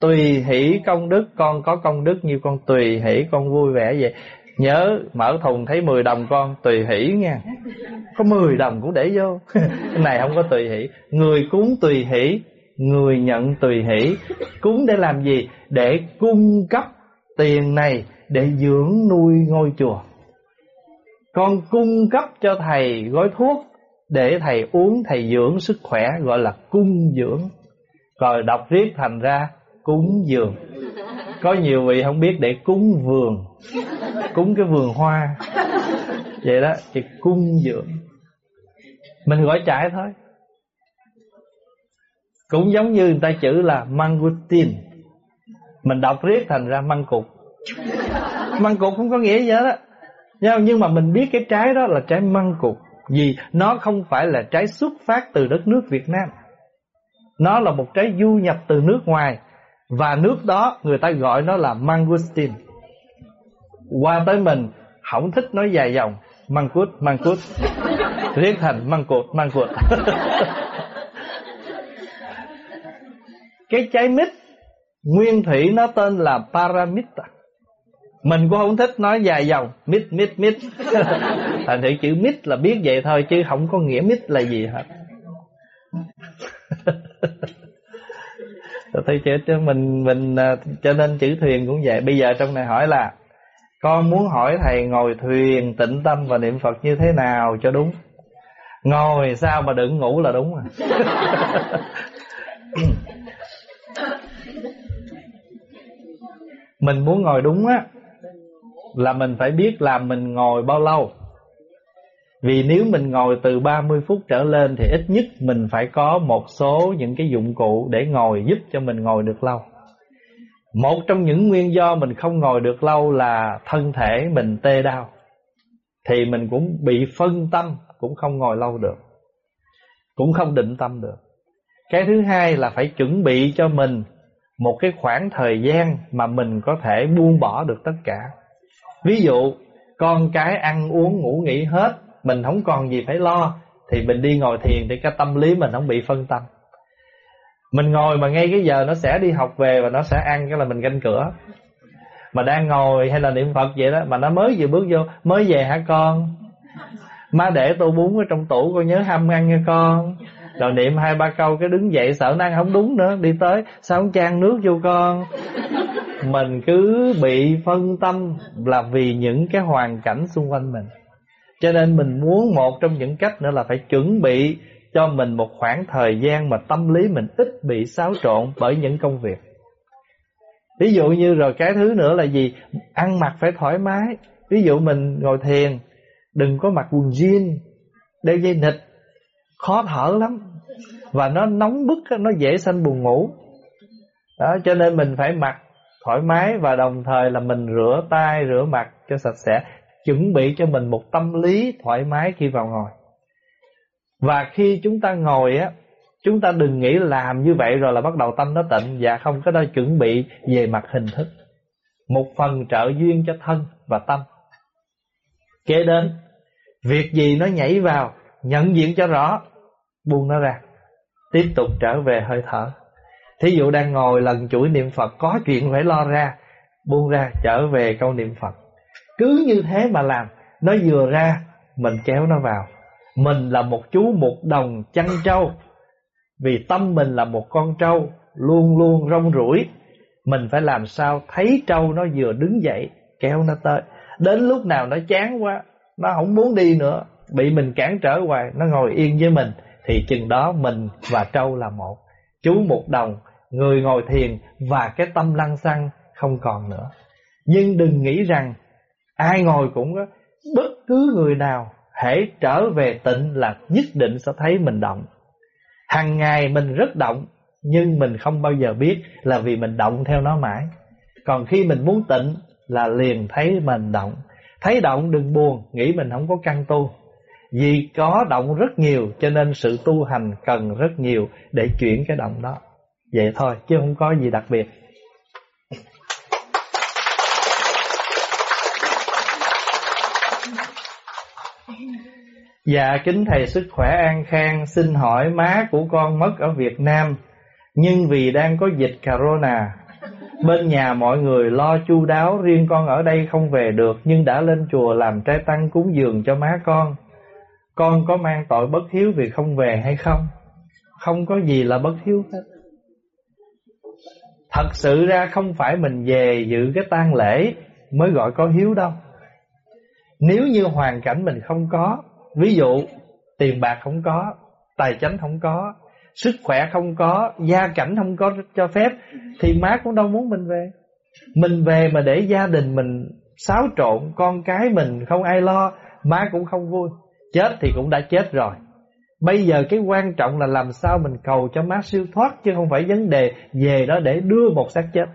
tùy hỷ công đức, con có công đức như con tùy hỷ con vui vẻ vậy. Nhớ, mở thùng thấy 10 đồng con, tùy hỷ nha. Có 10 đồng cũng để vô. [LAUGHS] Cái này không có tùy hỷ. Người cúng tùy hỷ, người nhận tùy hỷ. Cúng để làm gì? Để cung cấp tiền này để dưỡng nuôi ngôi chùa. Con cung cấp cho thầy gói thuốc để thầy uống, thầy dưỡng sức khỏe, gọi là cung dưỡng. Rồi đọc riết thành ra cúng dường. Có nhiều vị không biết để cúng vườn cúng cái vườn hoa. Vậy đó thì cung dường. Mình gọi trải thôi. Cũng giống như người ta chữ là mangutin, mình đọc riết thành ra măng cục măng cục không có nghĩa gì hết á. Nhưng mà mình biết cái trái đó là trái măng cục vì nó không phải là trái xuất phát từ đất nước Việt Nam. Nó là một trái du nhập từ nước ngoài và nước đó người ta gọi nó là mangustin. Qua tới mình không thích nói dài dòng măng cút măng cút riết thành măng cột măng cột cái trái mít, nguyên thủy nó tên là paramita. Mình cũng không thích nói dài dòng, mít mít mít. Thành thử chữ mít là biết vậy thôi, chứ không có nghĩa mít là gì hết. Tôi chữ cho mình mình à, cho nên chữ thuyền cũng vậy. Bây giờ trong này hỏi là, con muốn hỏi thầy ngồi thuyền tĩnh tâm và niệm phật như thế nào cho đúng? Ngồi sao mà đừng ngủ là đúng à? [LAUGHS] Mình muốn ngồi đúng á, là mình phải biết là mình ngồi bao lâu vì nếu mình ngồi từ 30 phút trở lên thì ít nhất mình phải có một số những cái dụng cụ để ngồi giúp cho mình ngồi được lâu. Một trong những nguyên do mình không ngồi được lâu là thân thể mình tê đau. Thì mình cũng bị phân tâm, cũng không ngồi lâu được. Cũng không định tâm được. Cái thứ hai là phải chuẩn bị cho mình một cái khoảng thời gian mà mình có thể buông bỏ được tất cả. Ví dụ, con cái ăn uống ngủ nghỉ hết mình không còn gì phải lo, thì mình đi ngồi thiền để cái tâm lý mình không bị phân tâm. Mình ngồi mà ngay cái giờ nó sẽ đi học về và nó sẽ ăn, cái là mình canh cửa. Mà đang ngồi hay là niệm phật vậy đó, mà nó mới vừa bước vô, mới về hả con? Má để tô bún ở trong tủ, con nhớ ham ăn nha con. Rồi niệm hai ba câu, cái đứng dậy sợ nó ăn không đúng nữa, đi tới, sao không chan nước vô con? Mình cứ bị phân tâm là vì những cái hoàn cảnh xung quanh mình cho nên mình muốn một trong những cách nữa là phải chuẩn bị cho mình một khoảng thời gian mà tâm lý mình ít bị xáo trộn bởi những công việc. Ví dụ như rồi cái thứ nữa là gì? Ăn mặc phải thoải mái. Ví dụ mình ngồi thiền, đừng có mặc quần jean, đeo dây nịt, khó thở lắm. Và nó nóng bức, nó dễ sanh buồn ngủ. Đó, cho nên mình phải mặc thoải mái và đồng thời là mình rửa tay, rửa mặt cho sạch sẽ chuẩn bị cho mình một tâm lý thoải mái khi vào ngồi. Và khi chúng ta ngồi á, chúng ta đừng nghĩ làm như vậy rồi là bắt đầu tâm nó tịnh và không có đó chuẩn bị về mặt hình thức. Một phần trợ duyên cho thân và tâm. Kế đến, việc gì nó nhảy vào, nhận diện cho rõ, buông nó ra. Tiếp tục trở về hơi thở. Thí dụ đang ngồi lần chuỗi niệm Phật có chuyện phải lo ra, buông ra trở về câu niệm Phật. Cứ như thế mà làm, Nó vừa ra, Mình kéo nó vào. Mình là một chú một đồng chăn trâu. Vì tâm mình là một con trâu, Luôn luôn rong rủi Mình phải làm sao thấy trâu nó vừa đứng dậy, Kéo nó tới. Đến lúc nào nó chán quá, Nó không muốn đi nữa, Bị mình cản trở hoài, Nó ngồi yên với mình, Thì chừng đó mình và trâu là một. Chú một đồng, Người ngồi thiền Và cái tâm lăng xăng không còn nữa. Nhưng đừng nghĩ rằng ai ngồi cũng có, bất cứ người nào hễ trở về tịnh là nhất định sẽ thấy mình động. Hàng ngày mình rất động, nhưng mình không bao giờ biết là vì mình động theo nó mãi. Còn khi mình muốn tịnh là liền thấy mình động. Thấy động đừng buồn, nghĩ mình không có căn tu. Vì có động rất nhiều, cho nên sự tu hành cần rất nhiều để chuyển cái động đó. Vậy thôi, chứ không có gì đặc biệt. Dạ kính thầy sức khỏe an khang, Xin hỏi má của con mất ở Việt Nam, Nhưng vì đang có dịch corona. Bên nhà mọi người lo chu đáo, Riêng con ở đây không về được, Nhưng đã lên chùa làm trai tăng cúng dường cho má con. Con có mang tội bất hiếu vì không về hay không? Không có gì là bất hiếu hết. Thật sự ra không phải mình về dự cái tang lễ Mới gọi có hiếu đâu. Nếu như hoàn cảnh mình không có Ví dụ, tiền bạc không có, Tài chánh không có, Sức khỏe không có, Gia cảnh không có cho phép, Thì má cũng đâu muốn mình về. Mình về mà để gia đình mình xáo trộn, Con cái mình không ai lo, Má cũng không vui. Chết thì cũng đã chết rồi. Bây giờ cái quan trọng là làm sao mình cầu cho má siêu thoát, Chứ không phải vấn đề về đó để đưa một xác chết.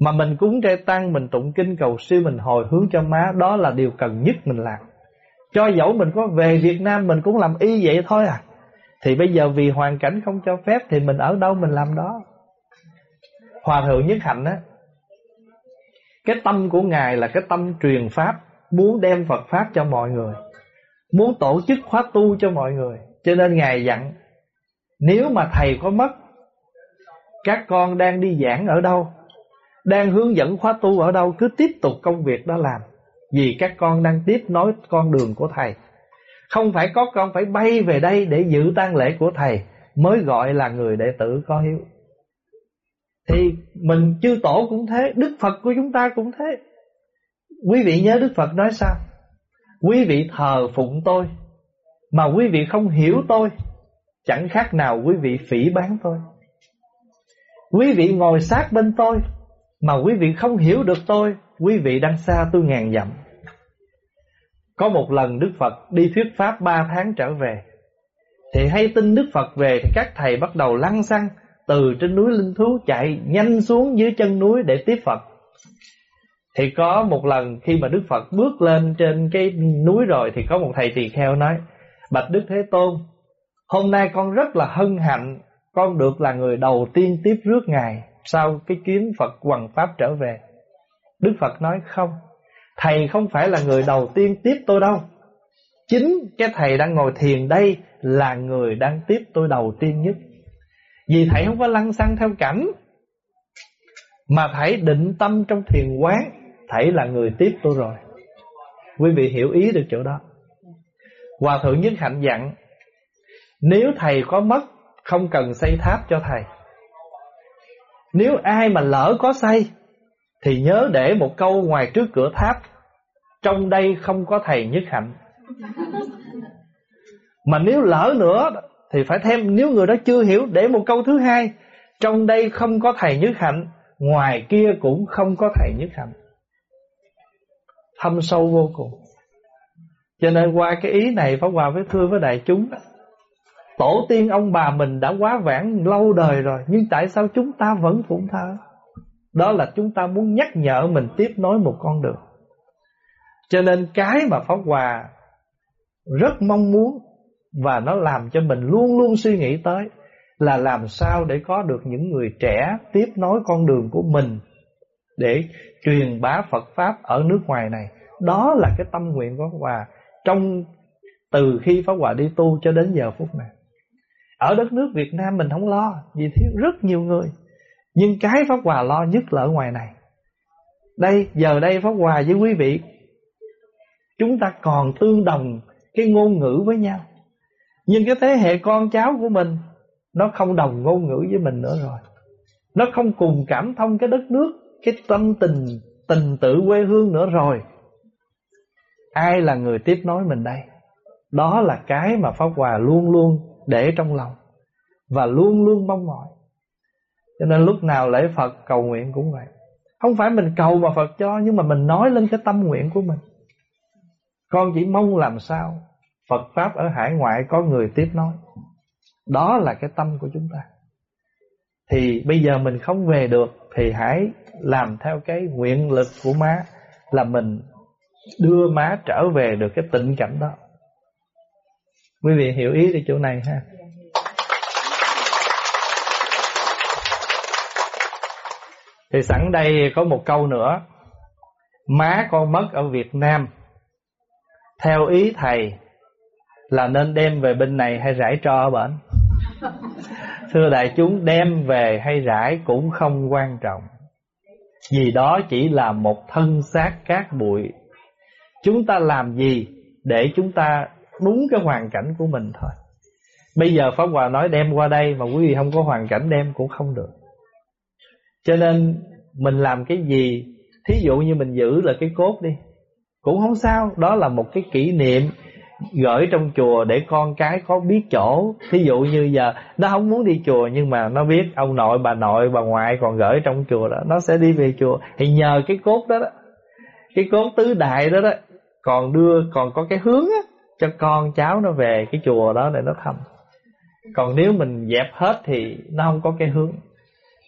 Mà mình cúng trai tăng Mình tụng kinh cầu siêu, Mình hồi hướng cho má, Đó là điều cần nhất mình làm cho dẫu mình có về Việt Nam mình cũng làm y vậy thôi à. Thì bây giờ vì hoàn cảnh không cho phép Thì mình ở đâu mình làm đó. Hòa thượng Nhất Hạnh á, Cái tâm của Ngài là cái tâm truyền Pháp, Muốn đem Phật Pháp cho mọi người, Muốn tổ chức khóa tu cho mọi người. Cho nên Ngài dặn, Nếu mà thầy có mất, Các con đang đi giảng ở đâu, Đang hướng dẫn khóa tu ở đâu, Cứ tiếp tục công việc đó làm vì các con đang tiếp nối con đường của thầy. Không phải có con phải bay về đây Để giữ tang lễ của thầy, Mới gọi là người đệ tử có hiếu. Thì mình chư tổ cũng thế, Đức Phật của chúng ta cũng thế. Quý vị nhớ Đức Phật nói sao? Quý vị thờ phụng tôi, Mà quý vị không hiểu tôi, Chẳng khác nào quý vị phỉ bán tôi. Quý vị ngồi sát bên tôi, Mà quý vị không hiểu được tôi Quý vị đang xa tôi ngàn dặm. Có một lần Đức Phật đi thuyết pháp ba tháng trở về. Thì hay tin Đức Phật về Thì các thầy bắt đầu lăn xăng Từ trên núi Linh Thú chạy nhanh xuống dưới chân núi để tiếp Phật. Thì có một lần khi mà Đức Phật bước lên trên cái núi rồi Thì có một thầy tỳ kheo nói, Bạch Đức Thế Tôn, Hôm nay con rất là hân hạnh, Con được là người đầu tiên tiếp rước Ngài Sau cái chuyến Phật hoằng Pháp trở về. Đức Phật nói không. Thầy không phải là người đầu tiên tiếp tôi đâu. Chính cái thầy đang ngồi thiền đây Là người đang tiếp tôi đầu tiên nhất. Vì thầy không có lăng xăng theo cảnh, Mà thầy định tâm trong thiền quán, Thầy là người tiếp tôi rồi. Quý vị hiểu ý được chỗ đó. Hòa thượng Nhất Hạnh dặn, Nếu thầy có mất, Không cần xây tháp cho thầy. Nếu ai mà lỡ có xây thì nhớ để một câu ngoài trước cửa tháp, Trong đây không có thầy nhất hạnh. Mà nếu lỡ nữa Thì phải thêm, Nếu người đó chưa hiểu, để một câu thứ hai, Trong đây không có thầy nhất hạnh, Ngoài kia cũng không có thầy nhất hạnh. Thâm sâu vô cùng. Cho nên qua cái ý này, Pháp Hòa với thưa với đại chúng Tổ tiên ông bà mình đã quá vãng lâu đời rồi, Nhưng tại sao chúng ta vẫn phụng thờ? Đó là chúng ta muốn nhắc nhở mình tiếp nối một con đường. Cho nên cái mà Pháp Hòa rất mong muốn Và nó làm cho mình luôn luôn suy nghĩ tới Là làm sao để có được những người trẻ tiếp nối con đường của mình Để truyền bá Phật Pháp ở nước ngoài này. Đó là cái tâm nguyện của Pháp Hòa Trong, từ khi Pháp Hòa đi tu cho đến giờ phút này. Ở đất nước Việt Nam mình không lo, Vì thiếu rất nhiều người nhưng cái Pháp Hòa lo nhất là ở ngoài này. Đây, giờ đây Pháp Hòa với quý vị Chúng ta còn tương đồng cái ngôn ngữ với nhau. Nhưng cái thế hệ con cháu của mình Nó không đồng ngôn ngữ với mình nữa rồi. Nó không cùng cảm thông cái đất nước Cái tâm tình tình tự quê hương nữa rồi. Ai là người tiếp nối mình đây? Đó là cái mà Pháp Hòa luôn luôn để trong lòng Và luôn luôn mong mỏi cho nên lúc nào lễ Phật, cầu nguyện cũng vậy. Không phải mình cầu mà Phật cho, Nhưng mà mình nói lên cái tâm nguyện của mình. Con chỉ mong làm sao Phật Pháp ở hải ngoại có người tiếp nói. Đó là cái tâm của chúng ta. Thì bây giờ mình không về được Thì hãy làm theo cái nguyện lực của má, Là mình đưa má trở về được cái tịnh cảnh đó. Quý vị hiểu ý đi chỗ này ha? Thì sẵn đây có một câu nữa. Má con mất ở Việt Nam. Theo ý thầy Là nên đem về bên này hay rải tro ở bển [LAUGHS] Thưa đại chúng đem về hay rải cũng không quan trọng. Vì đó chỉ là một thân xác cát bụi. Chúng ta làm gì để chúng ta đúng cái hoàn cảnh của mình thôi? Bây giờ Pháp Hòa nói đem qua đây Mà quý vị không có hoàn cảnh đem cũng không được cho nên mình làm cái gì Thí dụ như mình giữ là cái cốt đi Cũng không sao. Đó là một cái kỷ niệm Gửi trong chùa để con cái có biết chỗ. Thí dụ như giờ Nó không muốn đi chùa nhưng mà nó biết Ông nội, bà nội, bà ngoại còn gửi trong chùa đó Nó sẽ đi về chùa. Thì nhờ cái cốt đó đó Cái cốt tứ đại đó đó Còn đưa, còn có cái hướng á Cho con cháu nó về cái chùa đó để nó thăm. Còn nếu mình dẹp hết thì nó không có cái hướng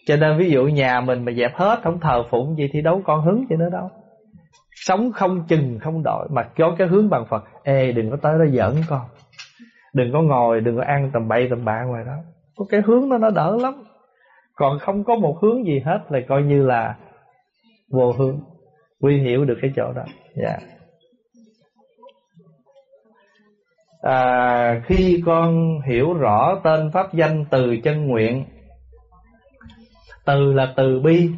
cho nên ví dụ nhà mình mà dẹp hết Không thờ phụng gì thì đâu con hứng cho nó đâu. Sống không chừng không đổi Mà có cái hướng bằng Phật. Ê đừng có tới đó giỡn con. Đừng có ngồi đừng có ăn tầm bậy tầm bạ ngoài đó. Có cái hướng đó nó đỡ lắm. Còn không có một hướng gì hết Là coi như là vô hướng. Quy hiểu được cái chỗ đó. Dạ. Yeah. à, Khi con hiểu rõ tên pháp danh từ chân nguyện từ là từ bi.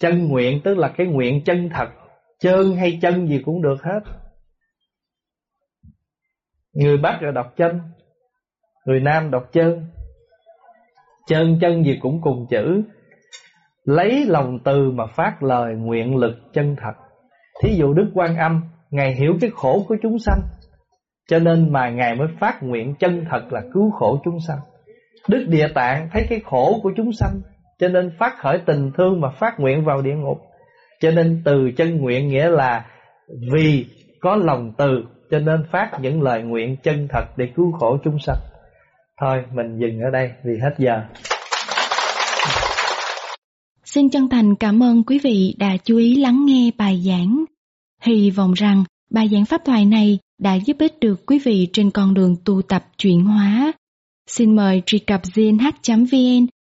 Chân nguyện tức là cái nguyện chân thật. Chân hay chân gì cũng được hết. Người Bắc là đọc chân, Người Nam đọc chân Chân chân gì cũng cùng chữ. Lấy lòng từ mà phát lời nguyện lực chân thật. Thí dụ Đức Quan Âm, Ngài hiểu cái khổ của chúng sanh, Cho nên mà Ngài mới phát nguyện chân thật là cứu khổ chúng sanh. Đức Địa Tạng thấy cái khổ của chúng sanh cho nên phát khởi tình thương mà phát nguyện vào địa ngục Cho nên từ chân nguyện nghĩa là Vì có lòng từ, Cho nên phát những lời nguyện chân thật Để cứu khổ chúng sanh Thôi, mình dừng ở đây vì hết giờ Xin chân thành cảm ơn quý vị đã chú ý lắng nghe bài giảng. Hy vọng rằng bài giảng pháp thoại này đã giúp ích được quý vị trên con đường tu tập chuyển hóa. Xin mời truy cập gnh.vn